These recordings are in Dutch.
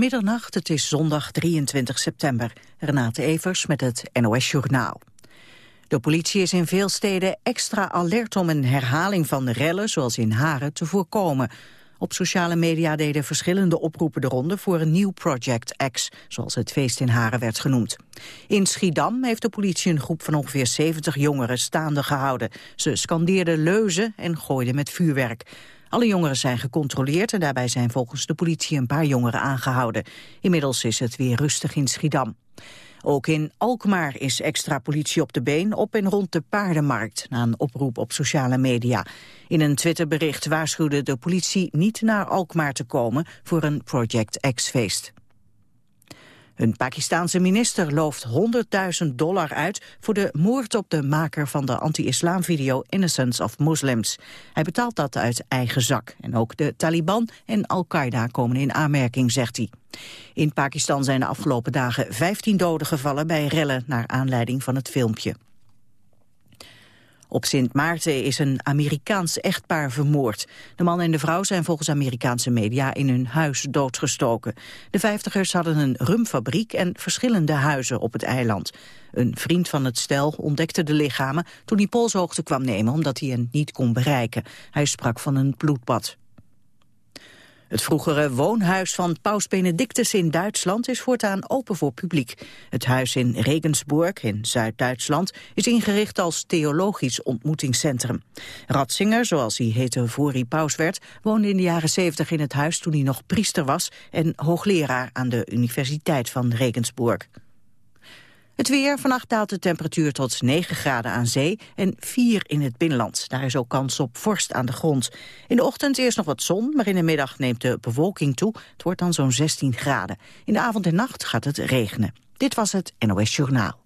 Middernacht, het is zondag 23 september. Renate Evers met het NOS Journaal. De politie is in veel steden extra alert om een herhaling van de rellen, zoals in Haren, te voorkomen. Op sociale media deden verschillende oproepen de ronde voor een nieuw Project X, zoals het feest in Haren werd genoemd. In Schiedam heeft de politie een groep van ongeveer 70 jongeren staande gehouden. Ze scandeerden leuzen en gooiden met vuurwerk. Alle jongeren zijn gecontroleerd en daarbij zijn volgens de politie een paar jongeren aangehouden. Inmiddels is het weer rustig in Schiedam. Ook in Alkmaar is extra politie op de been op en rond de paardenmarkt... na een oproep op sociale media. In een Twitterbericht waarschuwde de politie niet naar Alkmaar te komen... voor een Project X-feest. Een Pakistaanse minister looft 100.000 dollar uit voor de moord op de maker van de anti-islamvideo Innocence of Muslims. Hij betaalt dat uit eigen zak. En ook de Taliban en Al-Qaeda komen in aanmerking, zegt hij. In Pakistan zijn de afgelopen dagen 15 doden gevallen bij rellen naar aanleiding van het filmpje. Op Sint Maarten is een Amerikaans echtpaar vermoord. De man en de vrouw zijn volgens Amerikaanse media in hun huis doodgestoken. De vijftigers hadden een rumfabriek en verschillende huizen op het eiland. Een vriend van het stel ontdekte de lichamen toen hij polshoogte kwam nemen omdat hij hen niet kon bereiken. Hij sprak van een bloedbad. Het vroegere woonhuis van Paus Benedictus in Duitsland is voortaan open voor publiek. Het huis in Regensburg in Zuid-Duitsland is ingericht als theologisch ontmoetingscentrum. Ratzinger, zoals hij heette voor hij paus werd, woonde in de jaren 70 in het huis toen hij nog priester was en hoogleraar aan de Universiteit van Regensburg. Het weer, vannacht daalt de temperatuur tot 9 graden aan zee en 4 in het binnenland. Daar is ook kans op vorst aan de grond. In de ochtend eerst nog wat zon, maar in de middag neemt de bewolking toe. Het wordt dan zo'n 16 graden. In de avond en nacht gaat het regenen. Dit was het NOS Journaal.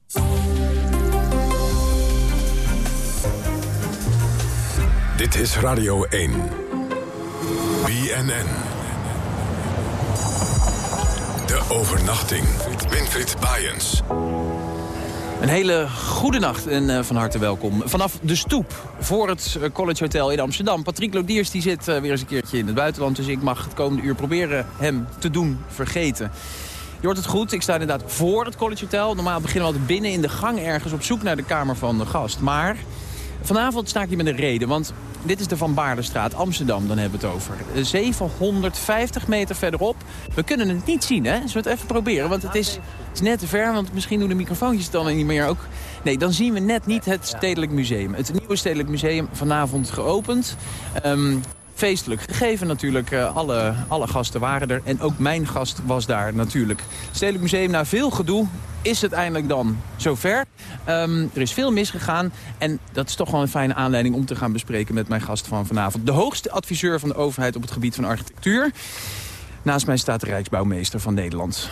Dit is Radio 1. BNN. De overnachting. Winfried Bajens. Een hele goede nacht en uh, van harte welkom. Vanaf de stoep voor het eh, College Hotel in Amsterdam. Patrick Lodiers die zit uh, weer eens een keertje in het buitenland. Dus ik mag het komende uur proberen hem te doen vergeten. Je hoort het goed, ik sta inderdaad voor het College Hotel. Normaal beginnen we altijd binnen in de gang ergens op zoek naar de kamer van de gast. Maar vanavond sta ik hier met een reden, want dit is de Van Baardenstraat, Amsterdam, dan hebben we het over. 750 meter verderop. We kunnen het niet zien, hè? Zullen we het even proberen? Want het is, het is net te ver, want misschien doen de microfoontjes het dan niet meer ook. Nee, dan zien we net niet het Stedelijk Museum. Het nieuwe Stedelijk Museum vanavond geopend. Um, feestelijk gegeven natuurlijk. Uh, alle, alle gasten waren er. En ook mijn gast was daar natuurlijk. Stedelijk Museum, na veel gedoe, is het eindelijk dan zover. Um, er is veel misgegaan. En dat is toch wel een fijne aanleiding om te gaan bespreken met mijn gast van vanavond. De hoogste adviseur van de overheid op het gebied van architectuur. Naast mij staat de Rijksbouwmeester van Nederland.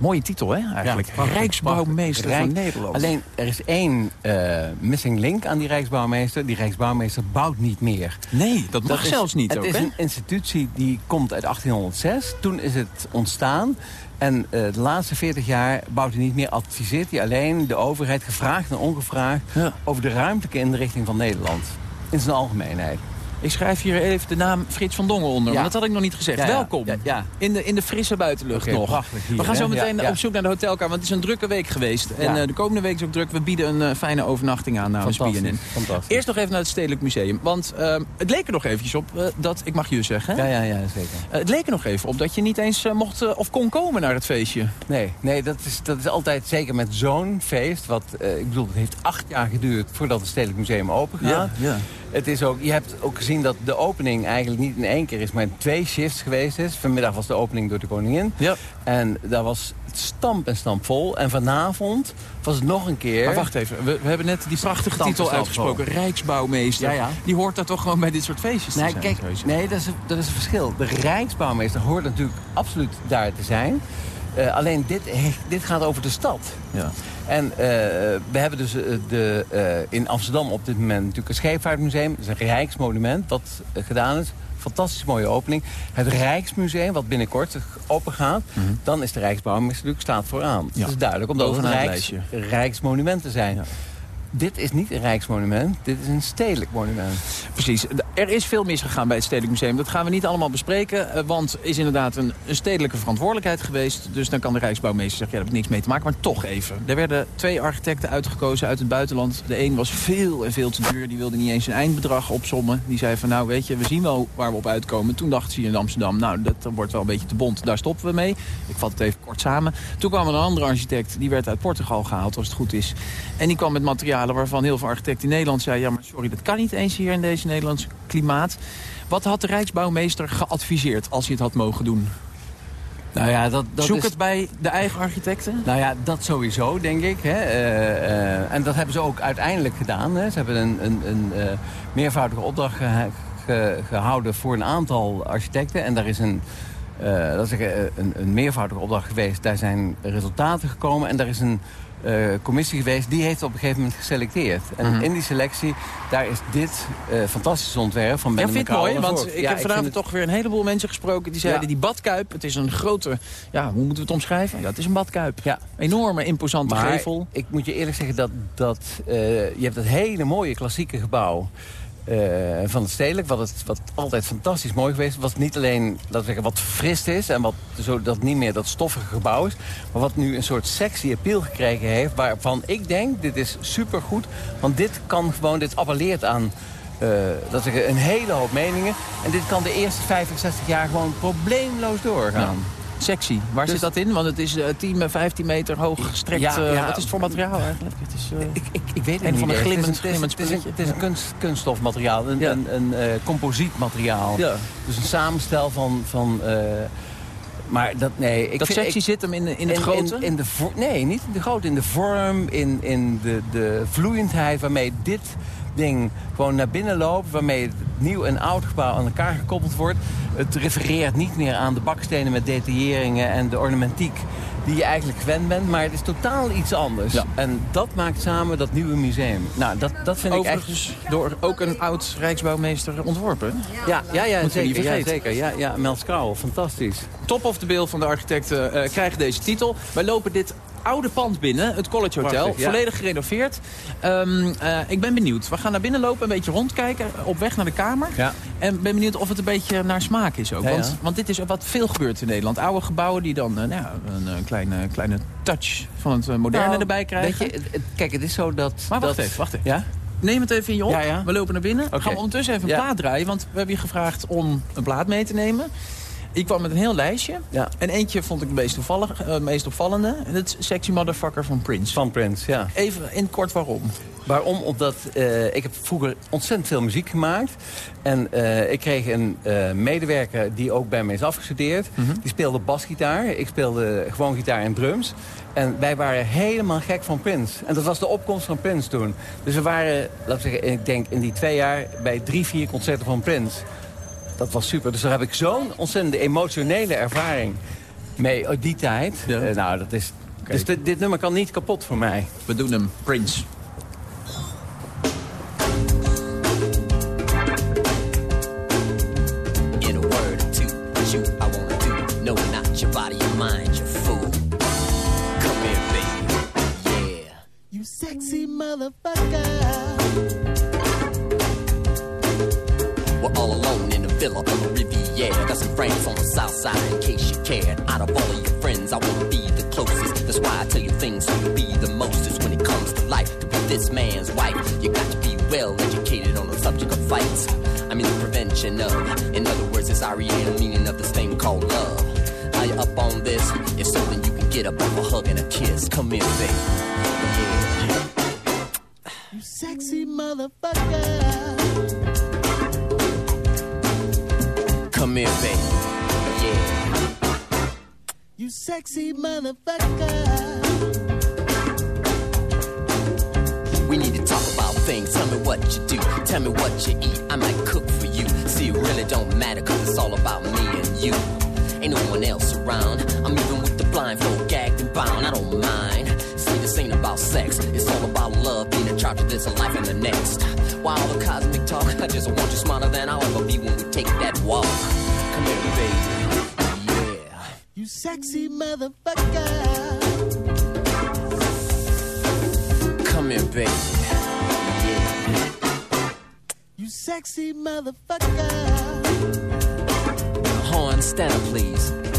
Mooie titel, hè, eigenlijk. Rijksbouwmeester van Nederland. Alleen, er is één uh, missing link aan die Rijksbouwmeester. Die Rijksbouwmeester bouwt niet meer. Nee, dat mag zelfs niet Het ook, is hè? een institutie die komt uit 1806. Toen is het ontstaan. En uh, de laatste 40 jaar bouwt hij niet meer, adviseert hij alleen de overheid, gevraagd en ongevraagd, Ja. over de ruimtelijke inrichting van Nederland. In zijn algemeenheid. Ik schrijf hier even de naam Frits van Dongen onder. Ja. Dat had ik nog niet gezegd. Ja, ja. Welkom. In, de, in de frisse buitenlucht nog. hier, we gaan zo meteen op zoek naar de hotelkamer. Want het is een drukke week geweest. En eh, de komende week is ook druk. We bieden een eh, fijne overnachting aan namens Fantastisch, BNN. fantastisch. Eerst nog even naar het Stedelijk Museum. Want eh, het leek er nog eventjes op eh, dat... Ik mag je zeggen. Ja, ja, ja, zeker. Het leek er nog even op dat je niet eens mocht of kon komen naar het feestje. Nee, nee dat, is, dat is altijd zeker met zo'n feest. Wat, ik bedoel, het heeft acht jaar geduurd voordat het Stedelijk Museum open gaat. ja. Het is ook, je hebt ook gezien dat de opening eigenlijk niet in één keer is, maar in twee shifts geweest is. Vanmiddag was de opening door de koningin. Ja. En daar was het stamp en stamp vol. En vanavond was het nog een keer. Maar wacht even, we, we hebben net die prachtige titel uitgesproken. Rijksbouwmeester. Ja, ja. Die hoort daar toch gewoon bij dit soort feestjes te Nee, zijn. kijk, nee dat, is, dat is een verschil. De Rijksbouwmeester hoort natuurlijk absoluut daar te zijn. Eh, alleen dit, dit gaat over de stad. Ja. En eh, we hebben dus eh, de, in Amsterdam op dit moment natuurlijk een scheepvaartmuseum. Dat is een rijksmonument wat eh, gedaan is. Fantastisch mooie opening. Het Rijksmuseum, wat binnenkort open gaat. Dan is de Rijksbouwmeester natuurlijk staat vooraan. Mhm. Ja. Dat is duidelijk, omdat het het Rijks. Rijksmonumenten zijn. Ja. Dit is niet een Rijksmonument, dit is een stedelijk monument. Precies. Er is veel misgegaan bij het Stedelijk Museum. Dat gaan we niet allemaal bespreken, uh, want is inderdaad een, stedelijke verantwoordelijkheid geweest. Dus dan kan de Rijksbouwmeester zeggen, ja, daar heb ik niks mee te maken. Maar toch even. Er werden twee architecten uitgekozen uit het buitenland. De een was veel en veel te duur. Die wilde niet eens een eindbedrag opsommen. Die zei van, nou weet je, we zien wel waar we op uitkomen. Toen dacht ze in Amsterdam, nou dat wordt wel een beetje te bont. Daar stoppen we mee. Ik vat het even kort samen. Toen kwam er een andere architect, die werd uit Portugal gehaald, als het goed is. En die kwam met waarvan heel veel architecten in Nederland zeiden... ja, maar sorry, dat kan niet eens hier in deze Nederlandse klimaat. Wat had de Rijksbouwmeester geadviseerd als hij het had mogen doen? Nou ja, dat, dat Zoek het bij de eigen architecten? Nou ja, dat sowieso, denk ik. Hè. Uh, uh, en dat hebben ze ook uiteindelijk gedaan. Hè. Ze hebben een, een, een uh, meervoudige opdracht ge ge gehouden voor een aantal architecten. En daar is een, dat is een, een meervoudige opdracht geweest. Daar zijn resultaten gekomen. En daar is een uh, commissie geweest. Die heeft op een gegeven moment geselecteerd. En mm -hmm. in die selectie, daar is dit uh, fantastische ontwerp van Ben Ja, vind mooi, want ik ja, heb vanavond toch weer een heleboel mensen gesproken... die zeiden, ja. die badkuip, het is een grote... Ja, hoe moeten we het omschrijven? Ja, het is een badkuip. Ja. Enorme, imposante maar gevel. ik moet je eerlijk zeggen dat... dat uh, je hebt dat hele mooie klassieke gebouw... Uh, van het stedelijk, wat, het, wat altijd fantastisch mooi geweest Wat niet alleen, we zeggen, wat frist is... en wat zo, dat niet meer dat stoffige gebouw is... maar wat nu een soort sexy appeal gekregen heeft... waarvan ik denk, dit is supergoed... want dit kan gewoon, dit appelleert aan dat ik, een hele hoop meningen... en dit kan de eerste 65 jaar gewoon probleemloos doorgaan. Sexy. Waar dus, zit dat in? Want het is uh, 10, 15 meter hoog gestrekt. Ja, ja, wat is het voor materiaal eigenlijk? Het is, ik, ik, ik weet het niet. van een glimmend, het is, glimmend het is, het is, het is een kunst, kunststofmateriaal. Een, een, een composietmateriaal. Ja. Dus een samenstel van... van maar dat, nee, ik dat vind, sexy ik, zit hem in, in het in, grote? In, in de, nee, niet in de grote. In de vorm, in, in de, de vloeiendheid waarmee dit ding gewoon naar binnen loopt... waarmee het nieuw en oud gebouw aan elkaar gekoppeld wordt. Het refereert niet meer aan de bakstenen met detailleringen en de ornamentiek die je eigenlijk gewend bent. Maar het is totaal iets anders. Ja. En dat maakt samen dat nieuwe museum. Nou, dat, dat vind Overigens ik echt... door ook een oud Rijksbouwmeester ontworpen. Ja, ja, ja zeker. Ja, zeker. Ja, ja, Mel Skouw, fantastisch. Top of the bill van de architecten uh, krijgt deze titel. Wij lopen dit oude pand binnen, het College Hotel. Prachtig, ja. Volledig gerenoveerd. Um, uh, ik ben benieuwd. We gaan naar binnen lopen, een beetje rondkijken. Op weg naar de kamer. Ja. En ben benieuwd of het een beetje naar smaak is ook. Ja, want, want dit is wat veel gebeurt in Nederland. Oude gebouwen die dan uh, nou, een uh, kleine, kleine touch van het moderne nou, erbij krijgen. Weet je, kijk, het is zo dat... Maar wacht dat, even, wacht even. Ja? Neem het even in je op. We lopen naar binnen. Okay. Gaan we ondertussen even een plaat draaien. Want we hebben je gevraagd om een plaat mee te nemen. Ik kwam met een heel lijstje. Ja. En eentje vond ik het meest, toevallig, uh, meest opvallende. En dat is Sexy Motherfucker van Prince. Van Prince, ja. Even in het kort waarom. Waarom? Omdat uh, ik heb vroeger ontzettend veel muziek gemaakt. En uh, ik kreeg een uh, medewerker die ook bij mij is afgestudeerd. Mhm. Mm -hmm. Die speelde basgitaar. Ik speelde gewoon gitaar en drums. En wij waren helemaal gek van Prince. En dat was de opkomst van Prince toen. Dus we waren, laten we zeggen, ik denk in die twee jaar... bij drie, vier concerten van Prince. Dat was super. Dus daar heb ik zo'n ontzettende emotionele ervaring mee uit die tijd. Ja. Uh, nou, dat is... Okay. Dus dit, dit nummer kan niet kapot voor mij. We doen hem. Prince. Some friends on the south side in case you cared. Out of all of your friends, I wanna be the closest. That's why I tell you things so you'll be the mostest when it comes to life. To be this man's wife, you got to be well educated on the subject of fights. I mean the prevention of. In other words, it's REA, the meaning of this thing called love. Are you up on this? If so, then you can get up off a hug and a kiss. Come here, baby. Yeah. You sexy motherfucker. Here, baby. Yeah. You sexy motherfucker. We need to talk about things. Tell me what you do. Tell me what you eat. I might cook for you. See, it really don't matter, cause it's all about me and you. Ain't no one else around. I'm even with the blindfold, gagged and bound. I don't mind. See, this ain't about sex. It's all about love, being in charge of this life and the next. Why all the cosmic talk? I just want you smarter than I'll ever be when we take that walk. Come here, baby. Yeah. You sexy motherfucker. Come here, baby. Yeah. You sexy motherfucker. Horn, stand up, please.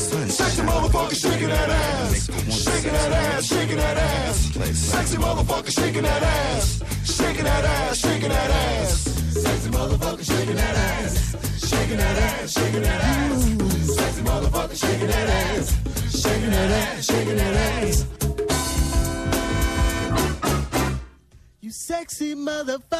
It'll turn into sunshine. Sexy motherfucker shaking that ass. Shaking that ass, shaking that ass. Sexy motherfucker shaking that ass. Shaking that ass, shaking that ass. Sexy motherfucker shaking that ass. Shaking that ass, shaking that ass. Sexy motherfucker shaking that ass. Shaking that ass, shaking that ass. You sexy motherfucker.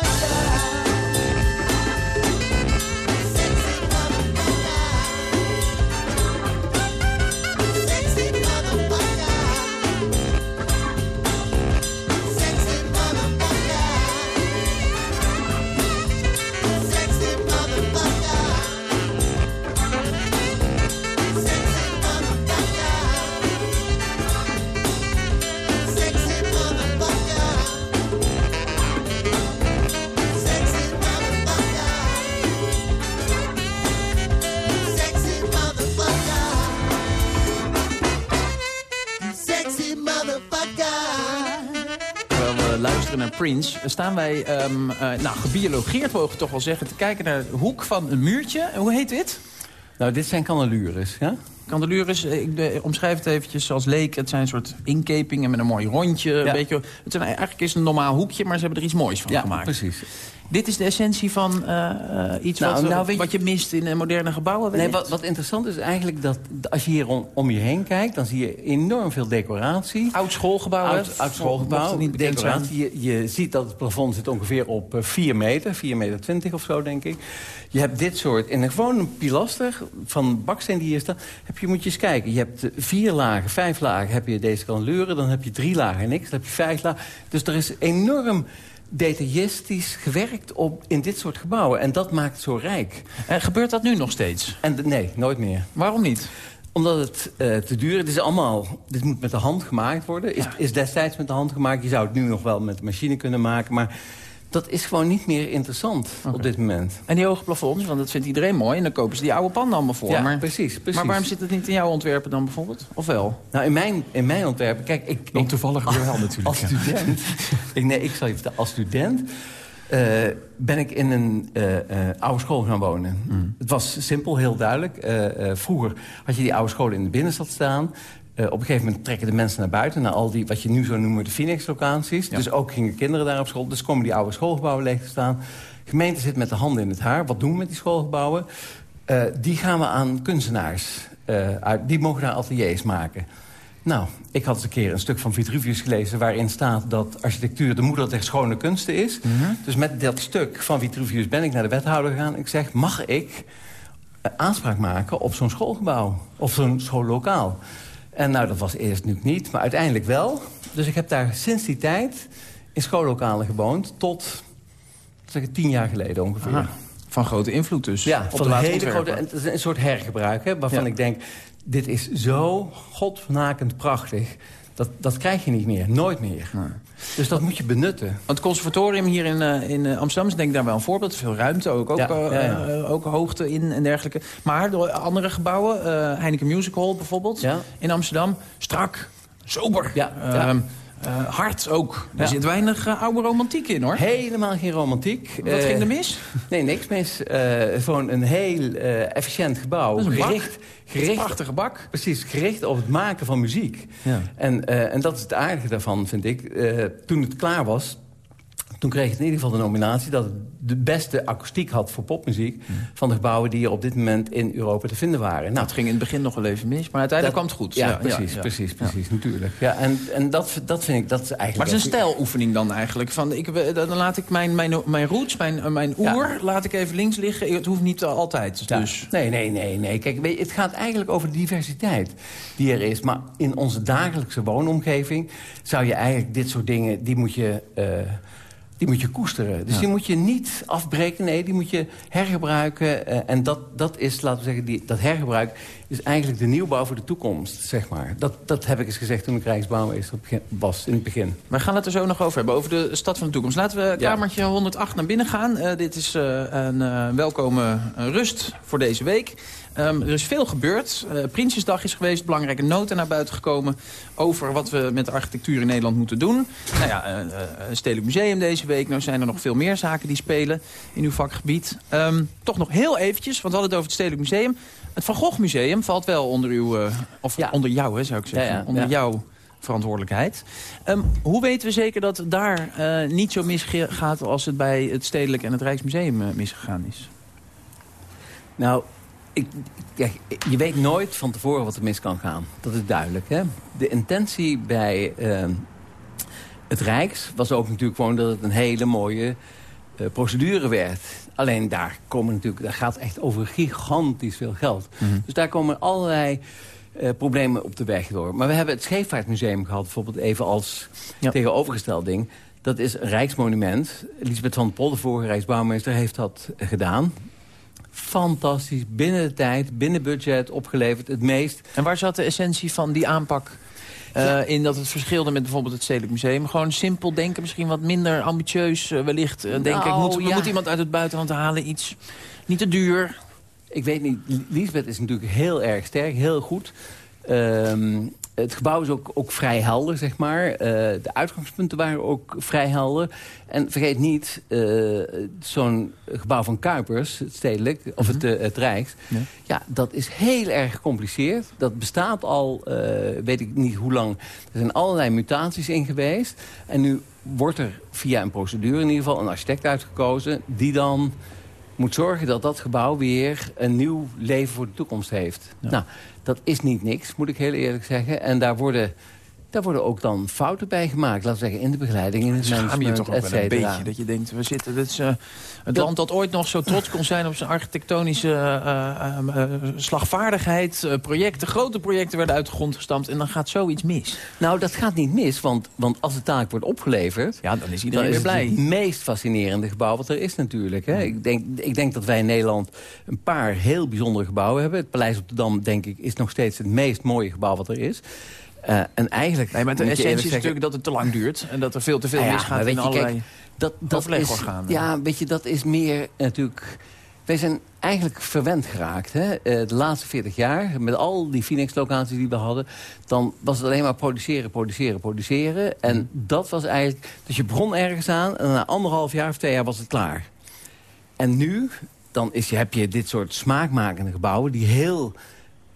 Staan wij, ehm, eh, nou, gebiologeerd mogen we toch wel zeggen... te kijken naar de hoek van een muurtje. Hoe heet dit? Nou, dit zijn candelures, ja? Candelures, eh, ik eh, omschrijf het eventjes als leek. Het zijn een soort inkepingen met een mooi rondje. Een Ja. beetje, het zijn, eigenlijk is het een normaal hoekje, maar ze hebben er iets moois van Ja, gemaakt. precies. Dit is de essentie van eh, eh, iets Nou, wat, nou, je- wat je mist in eh, moderne gebouwen. Nee, wat, wat interessant is eigenlijk dat als je hier om, om je heen kijkt... dan zie je enorm veel decoratie. Oud schoolgebouw, hè? Oud, schoolgebouw, niet decoratie. Je, je ziet dat het plafond zit ongeveer op 4 meter, 4 meter 20 of zo, denk ik. Je hebt dit soort, in een gewone pilaster van baksteen die hier staat... Heb je, moet je eens kijken, je hebt vier lagen, vijf lagen heb je deze candeleuren... dan heb je drie lagen niks, dan heb je vijf lagen. Dus er is enorm detailistisch gewerkt op, in dit soort gebouwen. En dat maakt het zo rijk. En gebeurt dat nu nog steeds? En nee, nooit meer. Waarom niet? Omdat het eh, te duur is. Dit is allemaal, dit moet met de hand gemaakt worden. Is, is destijds met de hand gemaakt. Je zou het nu nog wel met de machine kunnen maken. Maar dat is gewoon niet meer interessant op dit moment. En die hoge plafonds, want dat vindt iedereen mooi. En dan kopen ze die oude panden allemaal voor. Ja, maar, precies, precies. maar waarom zit het niet in jouw ontwerpen dan bijvoorbeeld? Of wel? Nou, in mijn, in mijn ontwerpen... Kijk, ik, Dan ik- toevallig wel natuurlijk, Als ja. student... ik, nee, ik zal je vertellen. Als student eh, ben ik in een eh, eh, oude school gaan wonen. Mm. Het was simpel, heel duidelijk. Eh, eh, vroeger had je die oude scholen in de binnenstad staan. Eh, op een gegeven moment trekken de mensen naar buiten... naar al die, wat je nu zo noemt, de Phoenix-locaties. Dus ook gingen kinderen daar op school. Dus komen die oude schoolgebouwen leeg te staan. De gemeente zit met de handen in het haar. Wat doen we met die schoolgebouwen? Eh, die gaan we aan kunstenaars eh, uit. Die mogen daar ateliers maken. Nou, ik had eens een keer een stuk van Vitruvius gelezen... waarin staat dat architectuur de moeder der schone kunsten is. Dus met dat stuk van Vitruvius ben ik naar de wethouder gegaan. Ik zeg, mag ik aanspraak maken op zo'n schoolgebouw? Of zo'n schoollokaal? En nou, dat was eerst natuurlijk niet, maar uiteindelijk wel. Dus ik heb daar sinds die tijd in schoollokalen gewoond... tot zeg ik, tien jaar geleden ongeveer. Aha. Van grote invloed dus. Ja, op van de hele grote, en het is een soort hergebruik, hè, waarvan Ja. ik denk... dit is zo godvernakend prachtig. Dat, dat krijg je niet meer, nooit meer. Dus dat moet je benutten. Want het conservatorium hier in, eh, in eh, Amsterdam is denk ik daar wel een voorbeeld. Veel ruimte, ook, ook, Ja, eh, ja, ja. ook hoogte in en dergelijke. Maar door andere gebouwen, Heineken Music Hall bijvoorbeeld... In Amsterdam, strak, sober, Ja, hard ook. Er Ja. zit weinig eh, oude romantiek in, hoor. Helemaal geen romantiek. Wat Eh, ging er mis? Nee, niks mis. Gewoon een heel efficiënt gebouw. Een bak. gericht, gericht, Prachtige bak. Precies, gericht op het maken van muziek. Ja. En, en dat is het aardige daarvan, vind ik. Toen het klaar was, toen kreeg het in ieder geval de nominatie... dat het de beste akoestiek had voor popmuziek... van de gebouwen die er op dit moment in Europa te vinden waren. Nou, het ging in het begin nog wel even mis, maar uiteindelijk kwam het goed. Ja, precies, ja. precies, precies, natuurlijk. Ja, en en dat, dat vind ik, dat is eigenlijk... Maar het is een stijloefening dan eigenlijk. Van, ik, dan laat ik mijn, mijn, mijn roots, mijn, eh, mijn oer, laat ik even links liggen. Het hoeft niet altijd. Dus. Nee, nee, nee, nee. Kijk, weet je, het gaat eigenlijk over de diversiteit die er is. Maar in onze dagelijkse woonomgeving zou je eigenlijk dit soort dingen... die moet je, eh, die moet je koesteren. Dus die moet je niet afbreken. Nee, die moet je hergebruiken. eh, en dat, dat is, laten we zeggen, die, dat hergebruik is eigenlijk de nieuwbouw voor de toekomst, zeg maar. Dat, dat heb ik eens gezegd toen ik Rijksbouwmeester was in het begin. We gaan het er zo nog over hebben, over de stad van de toekomst. Laten we kamertje 108 naar binnen gaan. Eh, dit is eh, een welkome rust voor deze week. Ehm, er is veel gebeurd. Eh, Prinsjesdag is geweest, belangrijke noten naar buiten gekomen... over wat we met de architectuur in Nederland moeten doen. Nou ja, een stedelijk museum deze week. Nou zijn er nog veel meer zaken die spelen in uw vakgebied. Ehm, toch nog heel eventjes, want we hadden het over het Stedelijk Museum. Het Van Gogh Museum valt wel onder uw... eh, of Ja. onder jou, hè, zou ik zeggen. Ja, ja, onder jouw verantwoordelijkheid. Ehm, hoe weten we zeker dat het daar niet zo misgaat als het bij het Stedelijk en het Rijksmuseum misgegaan is? Nou, ik, ja, je weet nooit van tevoren wat er mis kan gaan. Dat is duidelijk. Hè? De intentie bij ehm, het Rijks was ook natuurlijk gewoon dat het een hele mooie eh, procedure werd. Alleen daar, komen natuurlijk, daar gaat echt over gigantisch veel geld. Dus daar komen allerlei eh, problemen op de weg door. Maar we hebben het Scheepvaartmuseum gehad, bijvoorbeeld even als Ja. tegenovergesteld ding. Dat is een rijksmonument. Elisabeth van Poll, de vorige rijksbouwmeester, heeft dat gedaan. Fantastisch, binnen de tijd, binnen budget opgeleverd. Het meest En waar zat de essentie van die aanpak eh, Ja. in dat het verschilde met bijvoorbeeld het Stedelijk Museum? Gewoon simpel denken, misschien wat minder ambitieus eh, wellicht. eh, denken, ik Nou, moet, we ja. moeten iemand uit het buitenland halen, iets niet te duur. Ik weet niet, Lisbeth is natuurlijk heel erg sterk, heel goed. Ehm, het gebouw is ook, ook vrij helder, zeg maar. Eh, de uitgangspunten waren ook vrij helder. En vergeet niet, eh, zo'n gebouw van Kuipers, het stedelijk, of het, eh, het Rijks... Ja. Ja. dat is heel erg gecompliceerd. Dat bestaat al, weet ik niet hoe lang. Er zijn allerlei mutaties in geweest. En nu wordt er via een procedure in ieder geval een architect uitgekozen... die dan moet zorgen dat dat gebouw weer een nieuw leven voor de toekomst heeft. Nou, dat is niet niks, moet ik heel eerlijk zeggen. En daar worden, daar worden ook dan fouten bij gemaakt. Laten we zeggen, in de begeleiding, in het Schaam je toch ook wel een beetje dat je denkt, we zitten, dit is eh, het Dat- land dat ooit nog zo trots kon zijn op zijn architectonische eh, eh, slagvaardigheid. projecten, grote projecten werden uit de grond gestampt en dan gaat zoiets mis. Nou, dat gaat niet mis, want, want als de taak wordt opgeleverd... Ja, dan is iedereen weer blij. het het meest fascinerende gebouw wat er is natuurlijk. Hè. Ik, denk, ik denk dat wij in Nederland een paar heel bijzondere gebouwen hebben. Het Paleis op de Dam, denk ik, is nog steeds het meest mooie gebouw wat er is. Eh, en eigenlijk... Nee, maar de essentie is zeggen- natuurlijk dat het te lang duurt. En dat er veel te veel Nou ja, misgaat maar weet in je, kijk, allerlei... dat, dat is. Ja, weet je, dat is meer natuurlijk... Wij zijn eigenlijk verwend geraakt. Hè? Eh, de laatste 40 jaar, met al die Phoenix-locaties die we hadden... dan was het alleen maar produceren, produceren, produceren. En Mhm. dat was eigenlijk... Dus je begon ergens aan en na anderhalf jaar of twee jaar was het klaar. En nu dan is, je- heb je dit soort smaakmakende gebouwen... die heel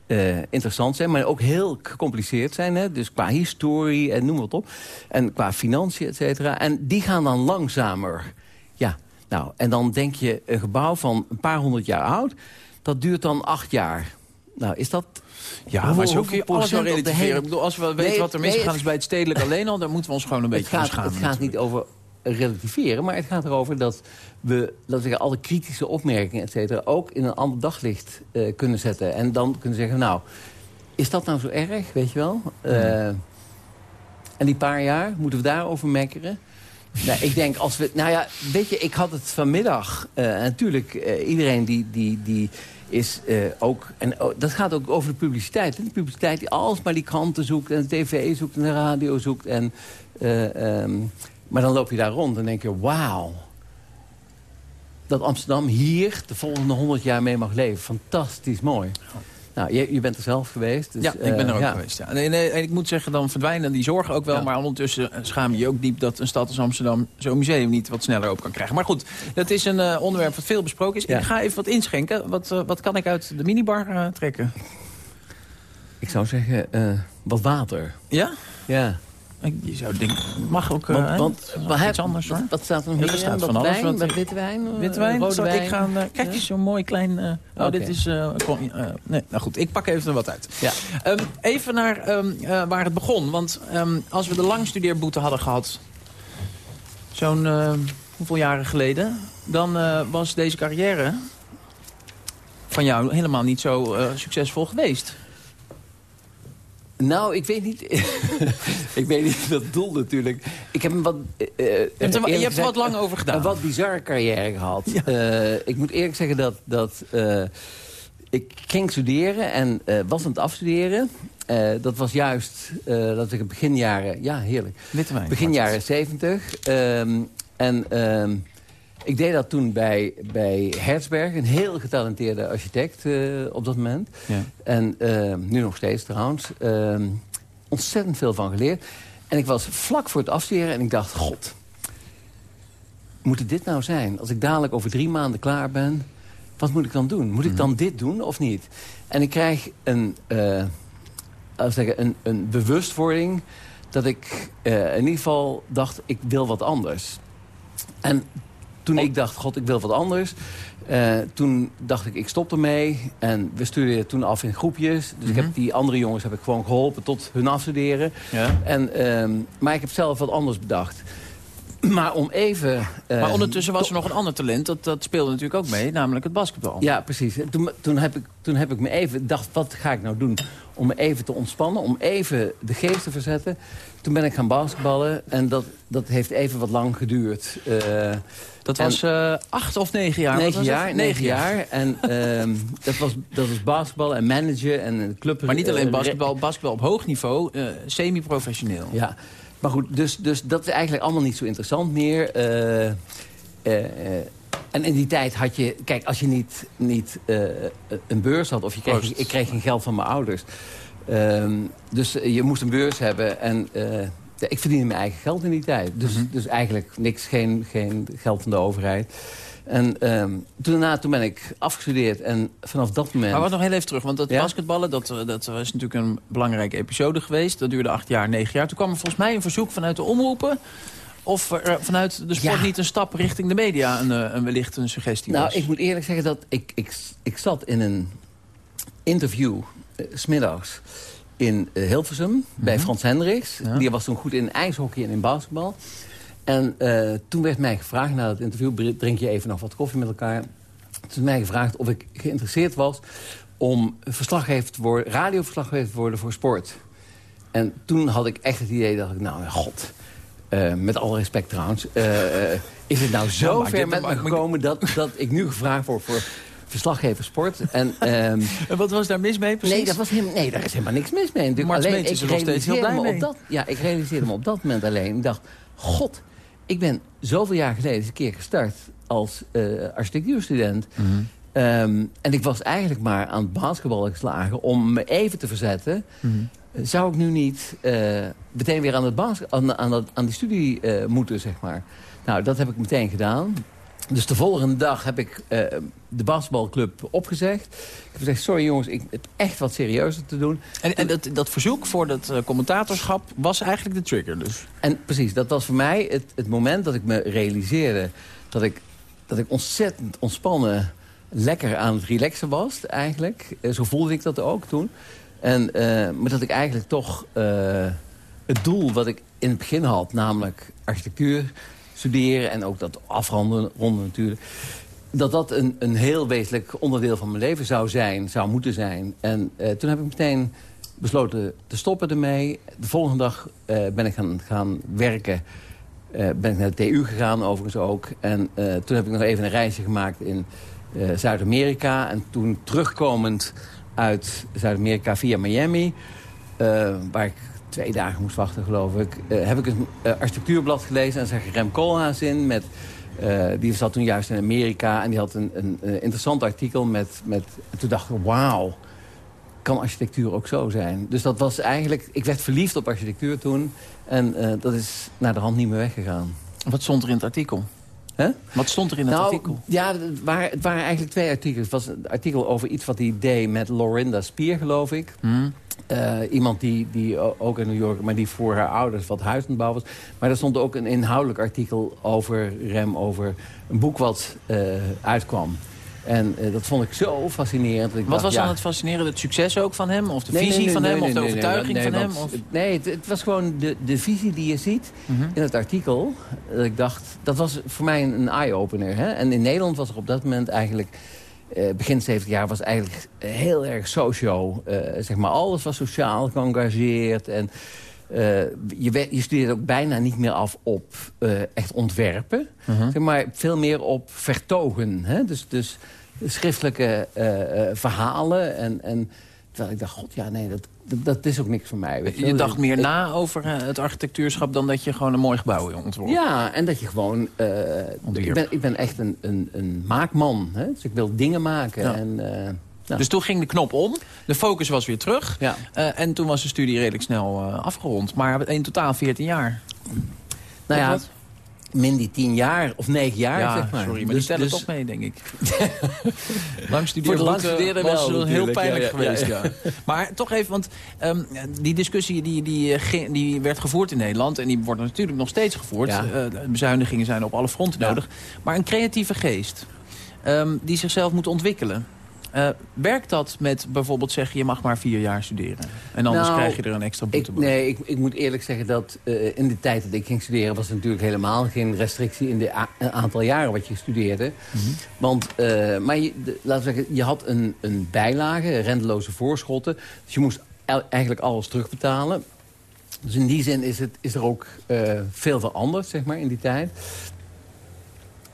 eh, interessant zijn, maar ook heel gecompliceerd zijn. Hè? Dus qua historie en noem wat op. En qua financiën, et cetera. En die gaan dan langzamer. Ja, nou, en dan denk je, een gebouw van een paar honderd jaar oud... dat duurt dan acht jaar. Nou, is dat... Ja, Hoe- maar zo kun je alles wel procent op de relativeren. hele- Ik bedoel, als we weten Nee, wat er misgegaan is bij het stedelijk alleen al... dan moeten we ons gewoon een beetje het gaat, het gaat niet over relativeren, maar het gaat erover dat we, we zeggen, alle kritische opmerkingen, et cetera, ook in een ander daglicht eh, kunnen zetten. En dan kunnen zeggen, nou, is dat nou zo erg, weet je wel? Eh, en die paar jaar, moeten we daarover mekkeren? Nou, ik denk als we... Nou ja, weet je, ik had het vanmiddag... eh, en natuurlijk, eh, iedereen die, die, die is eh, ook... En oh, dat gaat ook over de publiciteit. hè. De publiciteit die alsmaar die kranten zoekt... en de tv zoekt en de radio zoekt. En, eh, ehm, maar dan loop je daar rond en denk je... wauw, dat Amsterdam hier de volgende 100 jaar mee mag leven. Fantastisch mooi. Nou, je, je bent er zelf geweest. Dus, ja, ik ben er eh, ook ja. geweest. Ja. Nee, en ik moet zeggen, dan verdwijnen die zorgen ook wel. Ja. Maar ondertussen eh, schaam je je ook diep dat een stad als Amsterdam... zo'n museum niet wat sneller open kan krijgen. Maar goed, dat is een eh, onderwerp wat veel besproken is. Ik ga even wat inschenken. Wat, eh, wat kan ik uit de minibar eh, trekken? Ik zou zeggen, eh, wat water. Ja? Ja. Je zou denken, mag ook eh, Want, hè? want wat, iets anders hoor. Wat staat er nog Ja, meer? er staat in? van Wat alles, wijn? wat wijn? eh, wijn? Rode wijn? ik gaan, eh, kijk eens, zo'n mooi klein... eh, oh, dit is... eh, kon- eh, nee, nou goed, ik pak even wat uit. Ja. Ehm, even naar ehm, eh, waar het begon. Want ehm, als we de langstudeerboete hadden gehad... zo'n eh, hoeveel jaren geleden... dan eh, was deze carrière van jou helemaal niet zo eh, succesvol geweest. Nou, ik weet niet. ik weet niet dat doel natuurlijk. Ik heb een wat. eh, Je hebt er, je eerlijk hebt er wat lang over gedaan. Een wat bizarre carrière gehad. Eh, ik moet eerlijk zeggen dat, dat ik ging studeren en was aan het afstuderen. Dat was juist, dat ik begin jaren, ja heerlijk, Witte wijn. begin jaren zeventig. Ehm, en ehm, ik deed dat toen bij, bij Herzberg, een heel getalenteerde architect eh, op dat moment. Ja. En ehm, nu nog steeds trouwens. Ehm, ontzettend veel van geleerd. En ik was vlak voor het afstuderen en ik dacht, god, moet het dit nou zijn? Als ik dadelijk over drie maanden klaar ben, wat moet ik dan doen? Moet ik dan dit doen of niet? En ik krijg een, eh, zeggen, een, een bewustwording dat ik eh, in ieder geval dacht, ik wil wat anders. En toen ik dacht, god, ik wil wat anders... eh, toen dacht ik, ik stop ermee. En we studeerden toen af in groepjes. Dus ik heb die andere jongens heb ik gewoon geholpen tot hun afstuderen. Ja. En, ehm, maar ik heb zelf wat anders bedacht. Maar om even... eh, Maar ondertussen was er nog een ander talent. Dat, dat speelde natuurlijk ook mee, namelijk het basketbal. ja, precies. En Toen, toen, heb ik, toen heb ik me even dacht, wat ga ik nou doen? Om me even te ontspannen, om even de geest te verzetten. Toen ben ik gaan basketballen en dat, dat heeft even wat lang geduurd. Eh, Dat was eh, acht of negen jaar? Negen jaar, negen jaar. En ehm, dat, was, dat was basketbal en managen en club. Maar niet alleen basketbal, basketbal op hoog niveau, semi-professioneel. Ja, maar goed, dus, dus dat is eigenlijk allemaal niet zo interessant meer. Eh, eh, eh, en in die tijd had je... Kijk, als je niet, niet een beurs had... of je kreeg, ik kreeg geen geld van mijn ouders. Ehm, dus je moest een beurs hebben. En ik verdiende mijn eigen geld in die tijd. Dus, Mhm. dus eigenlijk niks, geen, geen geld van de overheid. En ehm, toen, daarna, toen ben ik afgestudeerd. En vanaf dat moment... Maar wat nog heel even terug, want dat Ja? basketballen, dat, eh, dat was natuurlijk een belangrijke episode geweest. Dat duurde acht jaar, negen jaar. Toen kwam er volgens mij een verzoek vanuit de omroepen... of er eh, vanuit de sport Ja. niet een stap richting de media een, eh, een wellicht een suggestie Nou, was. ik moet eerlijk zeggen dat ik, ik, ik zat in een interview, s smiddags, in Hilversum, bij Frans Hendricks. Ja. Die was toen goed in ijshockey en in basketbal. En eh, toen werd mij gevraagd, na dat interview, "Br- drink je even nog wat koffie met elkaar. Toen werd mij gevraagd of ik geïnteresseerd was om verslaggever te worden, radioverslaggever te worden voor sport. En toen had ik echt het idee dat ik, nou god, eh, met alle respect trouwens, eh, is het nou zo maar ver met maar me gekomen dat, dat ik nu gevraagd word voor verslaggever sport. En, ehm, En wat was daar mis mee precies? nee, dat was helemaal, nee, daar is helemaal niks mis mee. Natuurlijk. Mart alleen, Smeets is ik er nog steeds heel blij mee. op dat, Ja, ik realiseerde me op dat moment alleen. Ik dacht, god, ik ben zoveel jaar geleden eens een keer gestart als eh, architectuurstudent. Mhm. Ehm, en ik was eigenlijk maar aan het basketballen geslagen om me even te verzetten. Mhm. Zou ik nu niet eh, meteen weer aan, het aan, aan, dat- aan die studie eh, moeten, zeg maar. Nou, dat heb ik meteen gedaan. Dus de volgende dag heb ik eh, de basketbalclub opgezegd. Ik heb gezegd, sorry jongens, ik heb echt wat serieuzer te doen. En, en dat, dat verzoek voor dat eh, commentatorschap was eigenlijk de trigger dus. En precies, dat was voor mij het, het moment dat ik me realiseerde... dat ik, dat ik ontzettend ontspannen, lekker aan het relaxen was eigenlijk. Eh, Zo voelde ik dat ook toen. En, maar dat ik eigenlijk toch het doel wat ik in het begin had... namelijk architectuur studeren en ook dat afronden ronden natuurlijk... dat dat een, een heel wezenlijk onderdeel van mijn leven zou zijn, zou moeten zijn. En eh, toen heb ik meteen besloten te stoppen ermee. De volgende dag eh, ben ik gaan, gaan werken. Eh, ben ik naar de TU gegaan overigens ook. En toen heb ik nog even een reisje gemaakt in Zuid-Amerika. En toen terugkomend uit Zuid-Amerika via Miami... waar ik twee dagen moest wachten, geloof ik... eh, heb ik een eh, architectuurblad gelezen en zag Rem Koolhaas in... met eh, die zat toen juist in Amerika en die had een, een, een interessant artikel met... met en toen dacht ik, wauw, kan architectuur ook zo zijn? Dus dat was eigenlijk... Ik werd verliefd op architectuur toen. En dat is naar de hand niet meer weggegaan. Wat stond er in het artikel? Wat stond er in het nou, artikel? Ja, het waren, het waren eigenlijk twee artikels. Het was een artikel over iets wat hij deed met Lorinda Spier, geloof ik. Hmm. Eh, iemand die, die ook in New York, maar die voor haar ouders wat huis aan het bouwen was. Maar er stond ook een inhoudelijk artikel over Rem, over een boek wat eh, uitkwam. En eh, dat vond ik zo fascinerend. dat ik Wat dacht, was ja, dan het fascinerende? Het succes ook van hem? Of de Nee, visie nee, nee, van hem? of de overtuiging van hem? Of... Nee, het, het was gewoon de, de visie die je ziet Mhm. in het artikel. Dat ik dacht, dat was voor mij een, een eye-opener. En in Nederland was er op dat moment eigenlijk... eh, begin 70 jaar was eigenlijk heel erg socio. eh, zeg maar, alles was sociaal geëngageerd. En eh, je, je studeerde ook bijna niet meer af op echt ontwerpen. Mhm. zeg maar veel meer op vertogen. Hè? Dus, dus schriftelijke verhalen. En, en terwijl ik dacht, god ja, nee, dat, dat, is ook niks voor mij. weet Je wel. dacht meer Ik- na over eh, het architectuurschap... dan dat je gewoon een mooi gebouw ontworpen. Ja, en dat je gewoon... Ontwierp. ik, ben, ik ben echt een, een, een maakman. Hè? Dus ik wil dingen maken. Ja. En, eh, nou, Dus toen ging de knop om. De focus was weer terug. ja. En toen was de studie redelijk snel afgerond. Maar in totaal 14 jaar. nou ja, min die tien jaar of negen jaar, ja, zeg maar. sorry, maar Dus- die tellen dus- toch mee, denk ik. lang studeren, lang studeren was wel heel pijnlijk Ja, geweest. Ja, Maar toch even, want ehm, die discussie die, die, eh, die werd gevoerd in Nederland... en die wordt natuurlijk nog steeds gevoerd. Eh, bezuinigingen zijn op alle fronten nodig. Maar een creatieve geest ehm, die zichzelf moet ontwikkelen... Eh, werkt dat met bijvoorbeeld zeggen, je mag maar vier jaar studeren? En anders Nou, krijg je er een extra boete bij. nee, ik, ik moet eerlijk zeggen dat eh, in de tijd dat ik ging studeren... was er natuurlijk helemaal geen restrictie in het aantal jaren wat je studeerde. Mhm. Want, eh, maar je, de- laten we zeggen, je had een, een bijlage, rendeloze voorschotten. Dus je moest eigenlijk alles terugbetalen. Dus in die zin is, het, is er ook eh, veel veranderd, zeg maar, in die tijd.